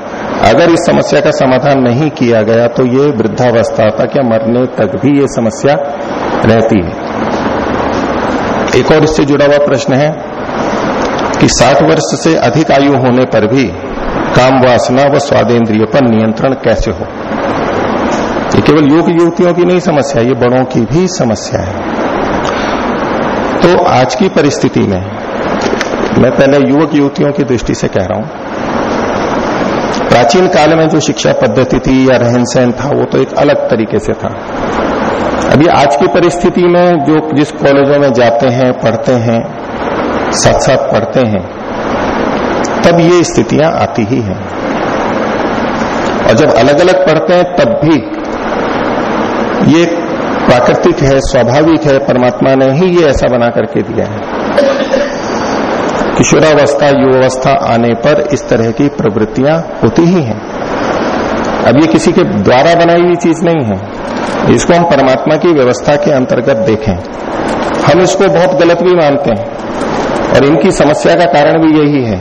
अगर इस समस्या का समाधान नहीं किया गया तो ये वृद्धावस्था तक या मरने तक भी ये समस्या रहती है। एक और इससे जुड़ा हुआ प्रश्न है कि 60 वर्ष से अधिक आयु होने पर भी काम वासना व स्वादेंद्रिय पर नियंत्रण कैसे हो? ये केवल युवक युवतियों की नहीं समस्या, ये बड़ों की भी समस्या है। तो आज की परिस्थिति में मैं पहले युवक युवतियों की दृष्टि से कह रहा हूँ। प्राचीन काल में जो शिक्षा पद्धति थी या रहन सहन था, वो तो एक अलग तरीके से था। अभी आज की परिस्थिति में जो जिस कॉलेजों में जाते हैं, पढ़ते हैं साथ साथ पढ़ते हैं, तब ये स्थितियाँ आती ही हैं। और जब अलग अलग पढ़ते हैं, तब भी ये प्राकृतिक है, स्वाभाविक है, परमात्मा ने ही ये ऐसा बना करके दिया है। किशोरावस्था, युवावस्था आने पर इस तरह की प्रवृत्तियाँ होती ही हैं। अब ये किसी के द्वारा बनाई हुई चीज़ नहीं है। इसको हम परमात्मा की व्यवस्था के अंतर्गत देखें। हम इसको बहुत गलत भी मानते हैं, और इनकी समस्या का कारण भी यही है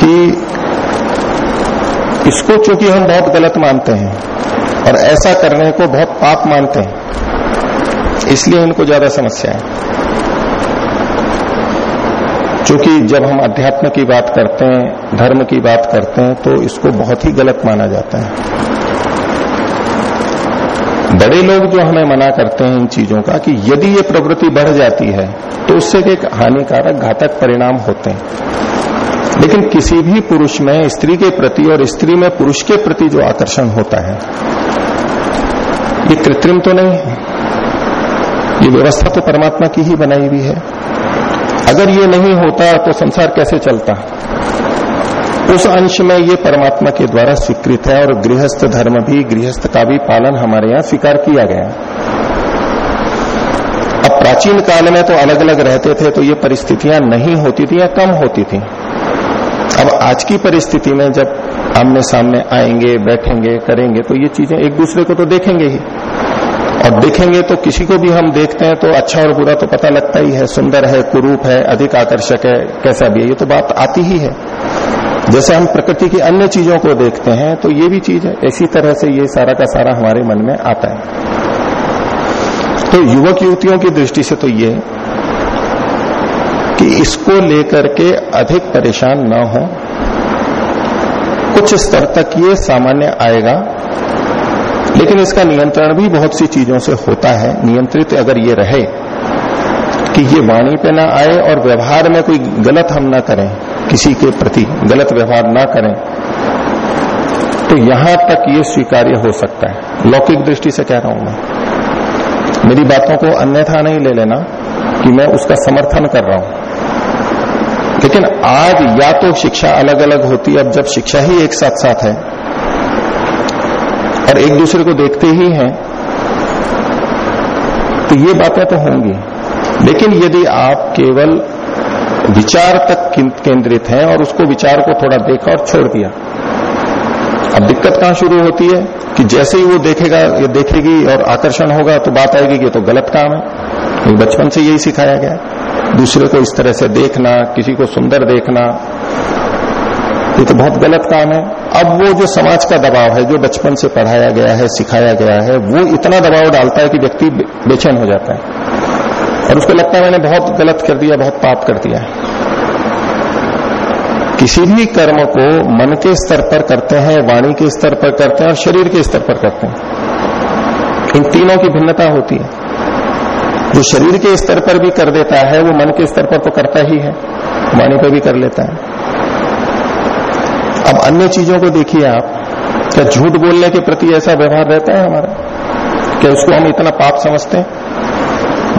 कि इसको चूँकि हम बहुत गलत मानते हैं और ऐसा करने को बहुत पाप मानते हैं। इसलिए इनको ज़्यादा समस्या है। क्योंकि जब हम अध्यात्म की बात करते हैं, धर्म की बात करते हैं तो इसको बहुत ही गलत माना जाता है। बड़े लोग जो हमें मना करते हैं इन चीज़ों का कि यदि ये प्रवृत्ति बढ़ जाती है तो उससे एक हानिकारक घातक परिणाम होते हैं। लेकिन किसी भी पुरुष में, स्त्री के प्रति और स्त्री में पुरुष के प्रति जो आकर्षण होता है ये कृत्रिम तो नहीं है। ये व्यवस्था तो परमात्मा की ही बनाई हुई है। अगर ये नहीं होता तो संसार कैसे चलता? उस अंश में ये परमात्मा के द्वारा स्वीकृत है और गृहस्थ धर्म भी, गृहस्थ का भी पालन हमारे यहाँ स्वीकार किया गया। अब प्राचीन काल में तो अलग अलग रहते थे तो ये परिस्थितियाँ नहीं होती थी या कम होती थी। अब आज की परिस्थिति में जब आमने सामने आएँगे, बैठेंगे, करेंगे तो ये चीज़ें एक दूसरे को तो देखेंगे ही। और देखेंगे तो किसी को भी हम देखते हैं तो अच्छा और बुरा तो पता लगता ही है, सुंदर है, कुरूप है, अधिक आकर्षक है, कैसा भी है, ये तो बात आती ही है। जैसे हम प्रकृति की अन्य चीज़ों को देखते हैं तो ये भी चीज़ है इसी तरह से ये सारा का सारा हमारे मन में आता है। तो युवक युवतियों की दृष्टि से तो ये कि इसको लेकर के अधिक परेशान न हो। कुछ स्तर तक ये सामान्य आएगा। लेकिन इसका नियंत्रण भी बहुत सी चीज़ों से होता है। नियंत्रित अगर ये रहे कि ये वाणी पे ना आए और व्यवहार में कोई गलत हम ना करें, किसी के प्रति गलत व्यवहार ना करें तो यहाँ तक ये स्वीकार्य हो सकता है। लौकिक दृष्टि से कह रहा हूँ मैं। मेरी बातों को अन्यथा नहीं ले लेना कि मैं उसका समर्थन कर रहा हूँ। लेकिन आज या तो शिक्षा अलग अलग होती है, अब जब शिक्षा ही एक साथ साथ है, और एक दूसरे को देखते ही हैं तो ये बातें तो होंगी। लेकिन यदि आप केवल विचार तक केंद्रित हैं और उसको विचार को थोड़ा देखा और छोड़ दिया, अब दिक्कत कहाँ शुरू होती है कि जैसे ही वो देखेगा, या देखेगी और आकर्षण होगा तो बात आएगी कि तो गलत काम है। बचपन से यही सिखाया गया। दूसरे को इस तरह से देखना, किसी को सुंदर देखना, ये तो बहुत गलत काम है। अब वो जो समाज का दबाव है, जो बचपन से पढ़ाया गया है, सिखाया गया है, वो इतना दबाव डालता है कि व्यक्ति बेचैन हो जाता है। और उसको लगता है, मैंने बहुत गलत कर दिया, बहुत पाप कर दिया है। किसी भी कर्म को मन के स्तर पर करते हैं, वाणी के स्तर पर करते हैं और शरीर के स्तर पर करते हैं। इन तीनों की भिन्नता होती है। जो शरीर के स्तर पर भी कर देता है, वो मन के स्तर पर तो करता ही है, वाणी पर भी कर लेता है। अब अन्य चीज़ों को देखिए आप, क्या झूठ बोलने के प्रति ऐसा व्यवहार रहता है हमारा? क्या उसको हम इतना पाप समझते हैं?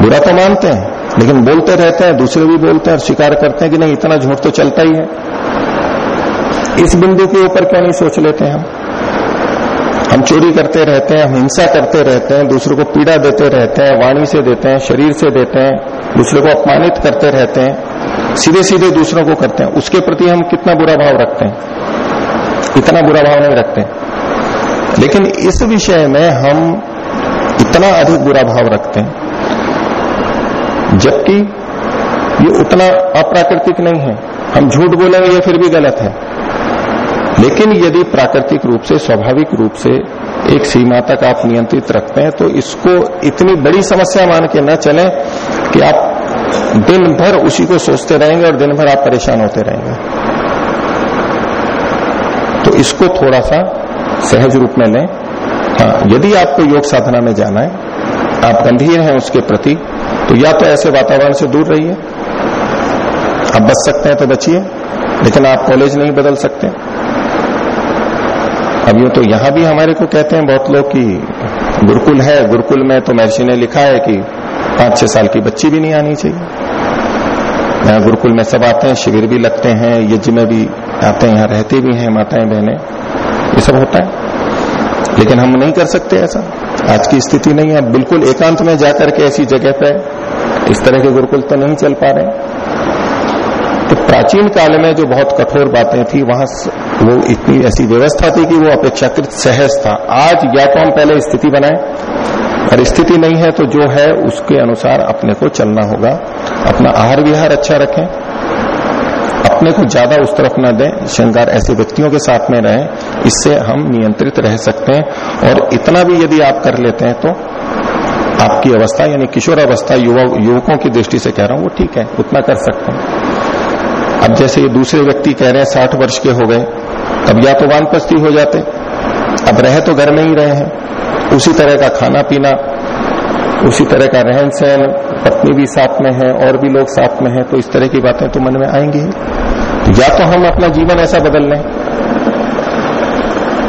बुरा तो मानते हैं, लेकिन बोलते रहते हैं, दूसरे भी बोलते हैं और स्वीकार करते हैं कि नहीं, इतना झूठ तो चलता ही है। इस बिंदु के ऊपर क्यों नहीं सोच लेते हैं हम? हम चोरी करते रहते हैं, हम हिंसा करते रहते हैं, दूसरों को पीड़ा देते रहते हैं, वाणी से देते हैं, शरीर से देते हैं, दूसरे को अपमानित करते रहते हैं, सीधे सीधे दूसरों को करते हैं। उसके प्रति हम कितना बुरा भाव रखते हैं? इतना बुरा भाव नहीं रखते। लेकिन इस विषय में हम इतना अधिक बुरा भाव रखते हैं, जबकि ये उतना अप्राकृतिक नहीं है। हम झूठ बोलेंगे ये फिर भी गलत है। लेकिन यदि प्राकृतिक रूप से, स्वाभाविक रूप से एक सीमा तक आप नियंत्रित रखते हैं तो इसको इतनी बड़ी समस्या मान के न चले कि आप दिन भर उसी को सोचते रहेंगे और दिन भर आप परेशान होते रहेंगे। तो इसको थोड़ा सा सहज रूप में लें। हाँ यदि आपको योग साधना में जाना है, आप गंभीर हैं उसके प्रति तो या तो ऐसे वातावरण से दूर रहिए। आप बच सकते हैं तो बचिए, लेकिन आप कॉलेज नहीं बदल सकते। अब यूँ तो यहाँ भी हमारे को कहते हैं बहुत लोग कि गुरुकुल है, गुरुकुल में तो महर्षि ने लिखा है कि पाँच छह साल की बच्ची भी नहीं आनी चाहिए। यहाँ गुरुकुल में सब आते हैं, शिविर भी लगते हैं, यज्ञ में भी आते हैं, यहाँ रहते भी हैं माताएँ, बहनें। ये सब होता है। लेकिन हम नहीं कर सकते ऐसा। आज की स्थिति नहीं है। बिल्कुल एकांत में जाकर के ऐसी जगह पे इस तरह के गुरुकुल तो नहीं चल पा रहे। तो प्राचीन काल में जो बहुत कठोर बातें थी, वहाँ वो इतनी ऐसी व्यवस्था थी कि वो अपेक्षाकृत सहज था। आज या तो हम पहले स्थिति बनाए। और स्थिति नहीं है तो जो है उसके अनुसार अपने को चलना होगा। अपना आहार विहार अच्छा रखें। अपने को ज़्यादा उस तरफ़ न दें। श्रृंगार ऐसे व्यक्तियों के साथ में रहें। इससे हम नियंत्रित रह सकते हैं। और इतना भी यदि आप कर लेते हैं तो आपकी अवस्था, यानी किशोर अवस्था युवा, युवकों की दृष्टि से कह रहा हूँ, वो ठीक है। उतना कर सकते हैं। अब जैसे ये दूसरे व्यक्ति कह रहे हैं, साठ वर्ष के हो गए। तब या तो वानप्रस्थी हो जाते, अब रहे तो घर में ही रहे हैं। उसी तरह का खाना पीना, उसी तरह का रहन सहन, पत्नी भी साथ में है, और भी लोग साथ में है तो इस तरह की बातें तो मन में आएँगी ही। या तो हम अपना जीवन ऐसा बदल लें।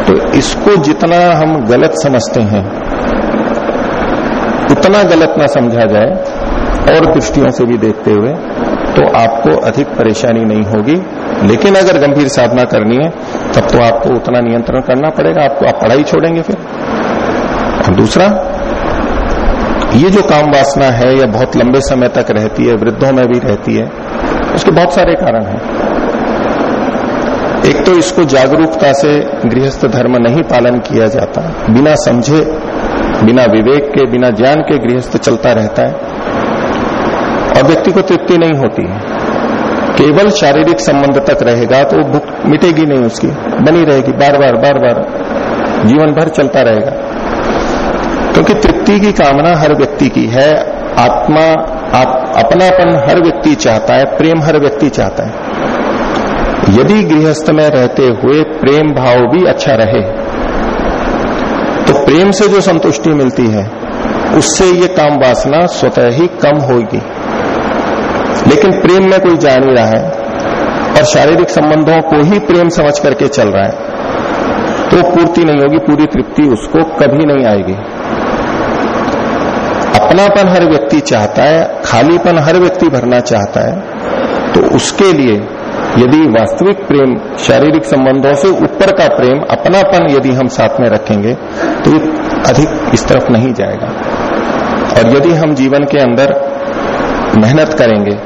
तो इसको जितना हम गलत समझते हैं, उतना गलत ना समझा जाए, और दृष्टियों से भी देखते हुए तो आपको अधिक परेशानी नहीं होगी। लेकिन अगर गंभीर साधना करनी है, तब तो आपको उतना नियंत्रण करना पड़ेगा। आपको आप पढ़ाई छोड़ेंगे फिर। और दूसरा, ये जो काम वासना है, या बहुत लंबे समय तक रहती है, वृद्धों में भी रहती है, उसके बहुत सारे कारण हैं। एक तो इसको जागरूकता से गृहस्थ धर्म नहीं पालन किया जाता। बिना समझे, बिना विवेक के, बिना ज्ञान के गृहस्थ चलता रहता है। और व्यक्ति को तृप्ति नहीं होती केवल शारीरिक संबंध तक रहेगा तो भूख मिटेगी नहीं उसकी, बनी रहेगी बार बार बार बार जीवन भर चलता रहेगा। क्योंकि तृप्ति की कामना हर व्यक्ति की है। आत्मा, आप, अपनापन हर व्यक्ति चाहता है, प्रेम हर व्यक्ति चाहता है। यदि गृहस्थ में रहते हुए प्रेम भाव भी अच्छा रहे तो प्रेम से जो संतुष्टि मिलती है, उससे ये काम वासना स्वतः ही कम होगी। लेकिन प्रेम में कोई जा नहीं रहा है और शारीरिक संबंधों को ही प्रेम समझ करके चल रहा है तो पूर्ति नहीं होगी, पूरी तृप्ति उसको कभी नहीं आएगी। अपनापन हर व्यक्ति चाहता है, खालीपन हर व्यक्ति भरना चाहता है तो उसके लिए यदि वास्तविक प्रेम, शारीरिक संबंधों से ऊपर का प्रेम, अपनापन यदि हम साथ में रखेंगे तो ये अधिक इस तरफ़ नहीं जाएगा। और यदि हम जीवन के अंदर मेहनत करेंगे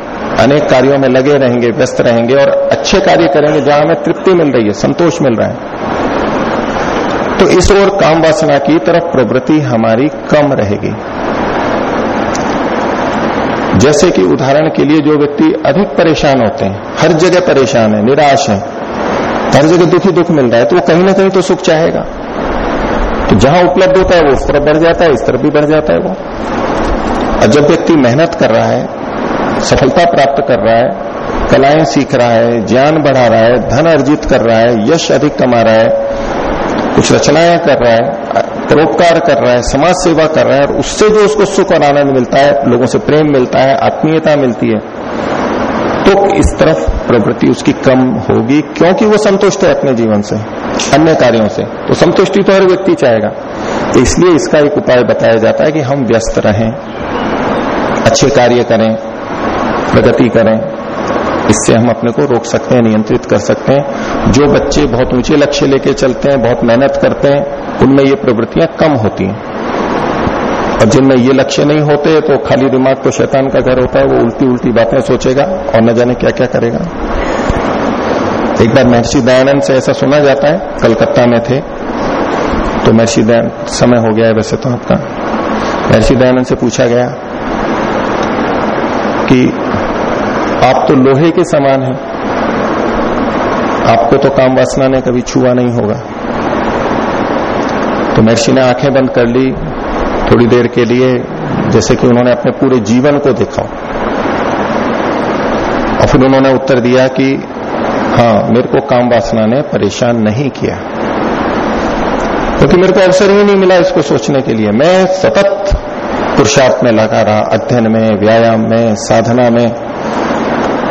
अनेक कार्यों में लगे रहेंगे, व्यस्त रहेंगे और अच्छे कार्य करेंगे जहाँ हमें तृप्ति मिल रही है, संतोष मिल रहा है। तो इस ओर काम वासना की तरफ़ प्रवृत्ति हमारी कम रहेगी। जैसे कि उदाहरण के लिए जो व्यक्ति अधिक परेशान होते हैं, हर जगह परेशान है, निराश है, हर जगह दुखी दुख मिल रहा है तो वो कहीं ना कहीं तो सुख चाहेगा। तो जहाँ उपलब्ध होता है वो उस तरफ़ बढ़ जाता है, इस तरफ़ भी बढ़ जाता है वो। और जब व्यक्ति मेहनत कर रहा है सफलता प्राप्त कर रहा है, कलाएँ सीख रहा है, ज्ञान बढ़ा रहा है, धन अर्जित कर रहा है, यश अधिक कमा रहा है, कुछ रचनाएँ कर रहा है, परोपकार कर रहा है, समाज सेवा कर रहा है, और उससे जो उसको सुख और आनंद मिलता है, लोगों से प्रेम मिलता है, आत्मीयता मिलती है तो इस तरफ़ प्रवृत्ति उसकी कम होगी, क्योंकि वो संतुष्ट है अपने जीवन से, अन्य कार्यों से। तो संतुष्टि तो हर व्यक्ति चाहेगा। तो इसलिए इसका एक उपाय बताया जाता है कि हम व्यस्त रहें, अच्छे कार्य करें प्रगति करें। इससे हम अपने को रोक सकते हैं, नियंत्रित कर सकते हैं। जो बच्चे बहुत ऊँचे लक्ष्य लेके चलते हैं, बहुत मेहनत करते हैं, उनमें ये प्रवृत्तियाँ कम होती हैं। और जिनमें ये लक्ष्य नहीं होते तो खाली दिमाग तो शैतान का घर होता है, वो उल्टी उल्टी बातें सोचेगा और न जाने क्या क्या करेगा। एक बार महर्षि दयानंद से ऐसा सुना जाता है, कलकत्ता में थे। तो महर्षि दयानंद, समय हो गया है वैसे तो आपका। महर्षि दयानंद से पूछा गया कि आप तो लोहे के समान हैं। आपको तो काम वासना ने कभी छुआ नहीं होगा। तो महर्षि ने आँखें बंद कर ली थोड़ी देर के लिए, जैसे कि उन्होंने अपने पूरे जीवन को देखा। और फिर उन्होंने उत्तर दिया कि हाँ मेरे को काम वासना ने परेशान नहीं किया। क्योंकि तो मेरे को अवसर ही नहीं मिला इसको सोचने के लिए। मैं सतत पुरुषार्थ में लगा रहा, अध्ययन में, व्यायाम में, साधना में।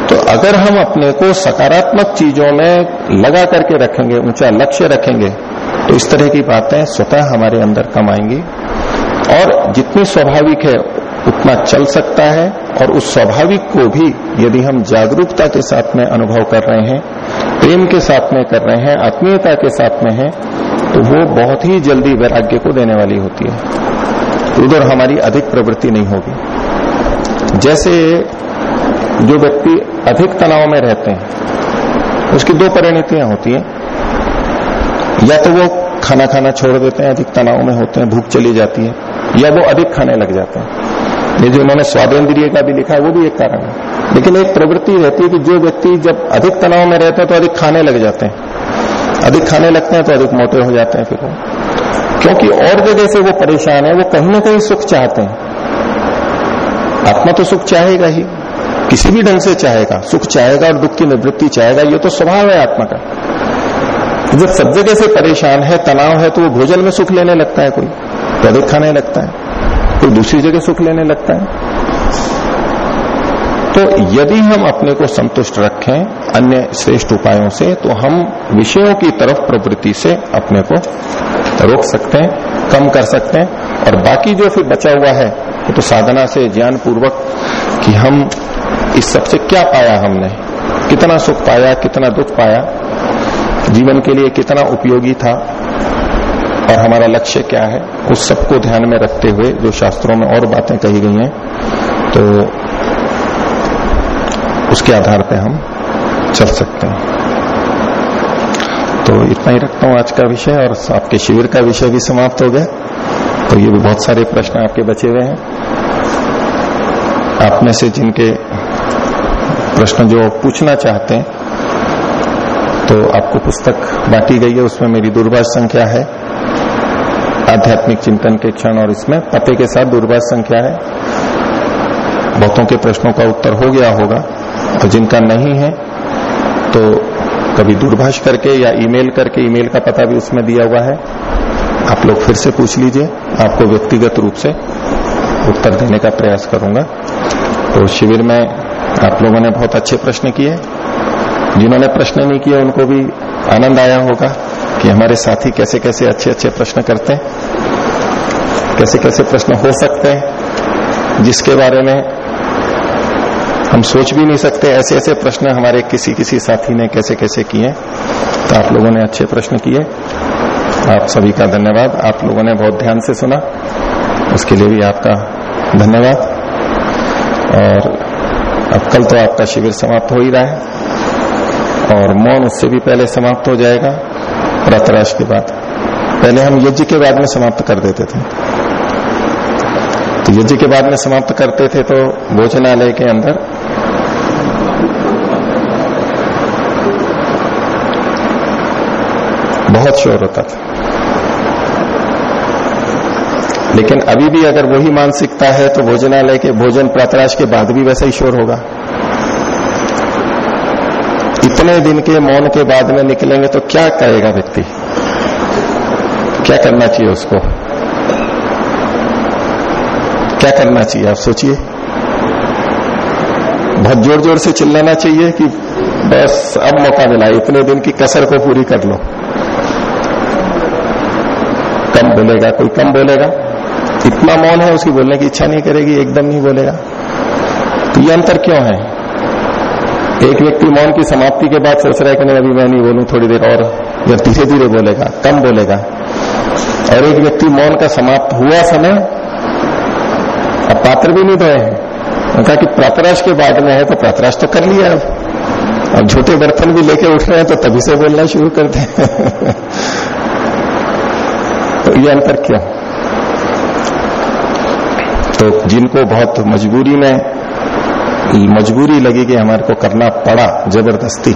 तो अगर हम अपने को सकारात्मक चीज़ों में लगा करके रखेंगे, ऊँचा लक्ष्य रखेंगे तो इस तरह की बातें स्वतः हमारे अंदर कम आएँगी। और जितनी स्वाभाविक है, उतना चल सकता है, और उस स्वाभाविक को भी यदि हम जागरूकता के साथ में अनुभव कर रहे हैं, प्रेम के साथ में कर रहे हैं, आत्मीयता के साथ में है तो वो बहुत ही जल्दी वैराग्य को देने वाली होती है। उधर हमारी अधिक प्रवृत्ति नहीं होगी। जैसे जो व्यक्ति अधिक तनाव में रहते हैं, उसकी दो परिणतियाँ होती हैं। या तो वो खाना खाना छोड़ देते हैं, अधिक तनाव में होते हैं, भूख चली जाती है, या वो अधिक खाने लग जाते हैं। ये जो उन्होंने स्वादेंद्रिय का भी लिखा है, वो भी एक कारण है। लेकिन एक प्रवृत्ति रहती है कि जो व्यक्ति जब अधिक तनाव में रहते हैं तो अधिक खाने लग जाते हैं। अधिक खाने लगते हैं तो अधिक मोटे हो जाते हैं फिर वो। क्योंकि और जगह से वो परेशान है, वो कहीं ना कहीं सुख चाहते हैं। आत्मा तो सुख चाहेगा ही, किसी भी ढंग से चाहेगा, सुख चाहेगा और दुख की निवृत्ति चाहेगा, ये तो स्वभाव है आत्मा का। जब सब जगह से परेशान है, तनाव है तो वो भोजन में सुख लेने लगता है कोई तो खाने लगता है, कोई दूसरी जगह सुख लेने लगता है। तो यदि हम अपने को संतुष्ट रखें अन्य श्रेष्ठ उपायों से तो हम विषयों की तरफ़ प्रवृत्ति से अपने को रोक सकते हैं, कम कर सकते हैं, और बाकी जो फिर बचा हुआ है, वो तो साधना से ज्ञान पूर्वक कि हम इस सबसे क्या पाया हमने, कितना सुख पाया, कितना दुख पाया, जीवन के लिए कितना उपयोगी था, और हमारा लक्ष्य क्या है, उस सबको ध्यान में रखते हुए जो शास्त्रों में और बातें कही गई हैं तो उसके आधार पर हम चल सकते हैं। तो इतना ही रखता हूँ आज का विषय, और आपके शिविर का विषय भी समाप्त हो गया। तो ये भी बहुत सारे प्रश्न आपके बचे हुए हैं। आप में से जिनके प्रश्न जो पूछना चाहते हैं तो आपको पुस्तक बांटी गई है, उसमें मेरी दूरभाष संख्या है। आध्यात्मिक चिंतन के क्षण, और इसमें पते के साथ दूरभाष संख्या है। बहुतों के प्रश्नों का उत्तर हो गया होगा तो जिनका नहीं है तो कभी दूरभाष करके या ईमेल करके ईमेल का पता भी उसमें दिया हुआ है, आप लोग फिर से पूछ लीजिए। आपको व्यक्तिगत रूप से उत्तर देने का प्रयास करूँगा। तो शिविर में आप लोगों ने बहुत अच्छे प्रश्न किए। जिन्होंने प्रश्न नहीं किए, उनको भी आनंद आया होगा कि हमारे साथी कैसे कैसे अच्छे अच्छे प्रश्न करते हैं कैसे कैसे प्रश्न हो सकते हैं, जिसके बारे में हम सोच भी नहीं सकते, ऐसे ऐसे प्रश्न हमारे किसी किसी साथी ने कैसे कैसे किए तो आप लोगों ने अच्छे प्रश्न किए। आप सभी का धन्यवाद। आप लोगों ने बहुत ध्यान से सुना। उसके लिए भी आपका धन्यवाद। और अब कल तो आपका शिविर समाप्त हो ही रहा है और मौन उससे भी पहले समाप्त हो जाएगा। प्रातराश के बाद। पहले हम यज्ञ के बाद में समाप्त कर देते थे। तो यज्ञ के बाद में समाप्त करते थे तो भोजनालय के अंदर बहुत शोर होता था। लेकिन अभी भी अगर वही मानसिकता है तो भोजनालय के, भोजन प्रातराश के बाद भी वैसा ही शोर होगा। इतने दिन के, मौन के बाद में निकलेंगे तो क्या करेगा व्यक्ति? क्या करना चाहिए उसको? क्या करना चाहिए? आप सोचिए। बहुत ज़ोर ज़ोर से चिल्लाना चाहिए कि बस अब मौका मिला, इतने दिन की कसर को पूरी कर लो कम बोलेगा, कोई कम बोलेगा। इतना मौन है, उसकी बोलने की इच्छा नहीं करेगी, एकदम नहीं बोलेगा। तो ये अंतर क्यों है? एक व्यक्ति मौन की समाप्ति के बाद सोच रहा है कि नहीं अभी मैं नहीं बोलूँ, थोड़ी देर और। या धीरे धीरे बोलेगा, कम बोलेगा। और एक व्यक्ति मौन का समाप्त हुआ समय, अब पात्र भी नहीं धोए हैं। कहा कि प्रातराश के बाद में है तो प्रातराश तो कर लिया। अब और झूठे बर्तन भी लेके उठ रहे हैं तो तभी से बोलना शुरू हैं तो <laughs> ये अंतर क्यों? तो जिनको बहुत मजबूरी में, मजबूरी लगी कि हमारे को करना पड़ा ज़बरदस्ती।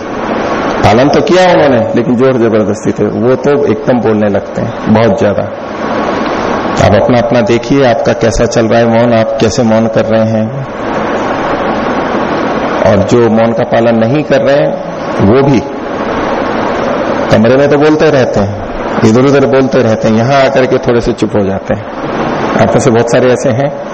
पालन तो किया उन्होंने, लेकिन ज़ोर ज़बरदस्ती थे। वो तो एकदम बोलने लगते हैं, बहुत ज़्यादा। आप अपना अपना देखिए, आपका कैसा चल रहा है मौन, आप कैसे मौन कर रहे हैं। और जो मौन का पालन नहीं कर रहे हैं, वो भी। कमरे में तो बोलते रहते हैं। इधर उधर बोलते रहते हैं, यहाँ आकर के थोड़े से चुप हो जाते हैं। आप में से बहुत सारे ऐसे हैं।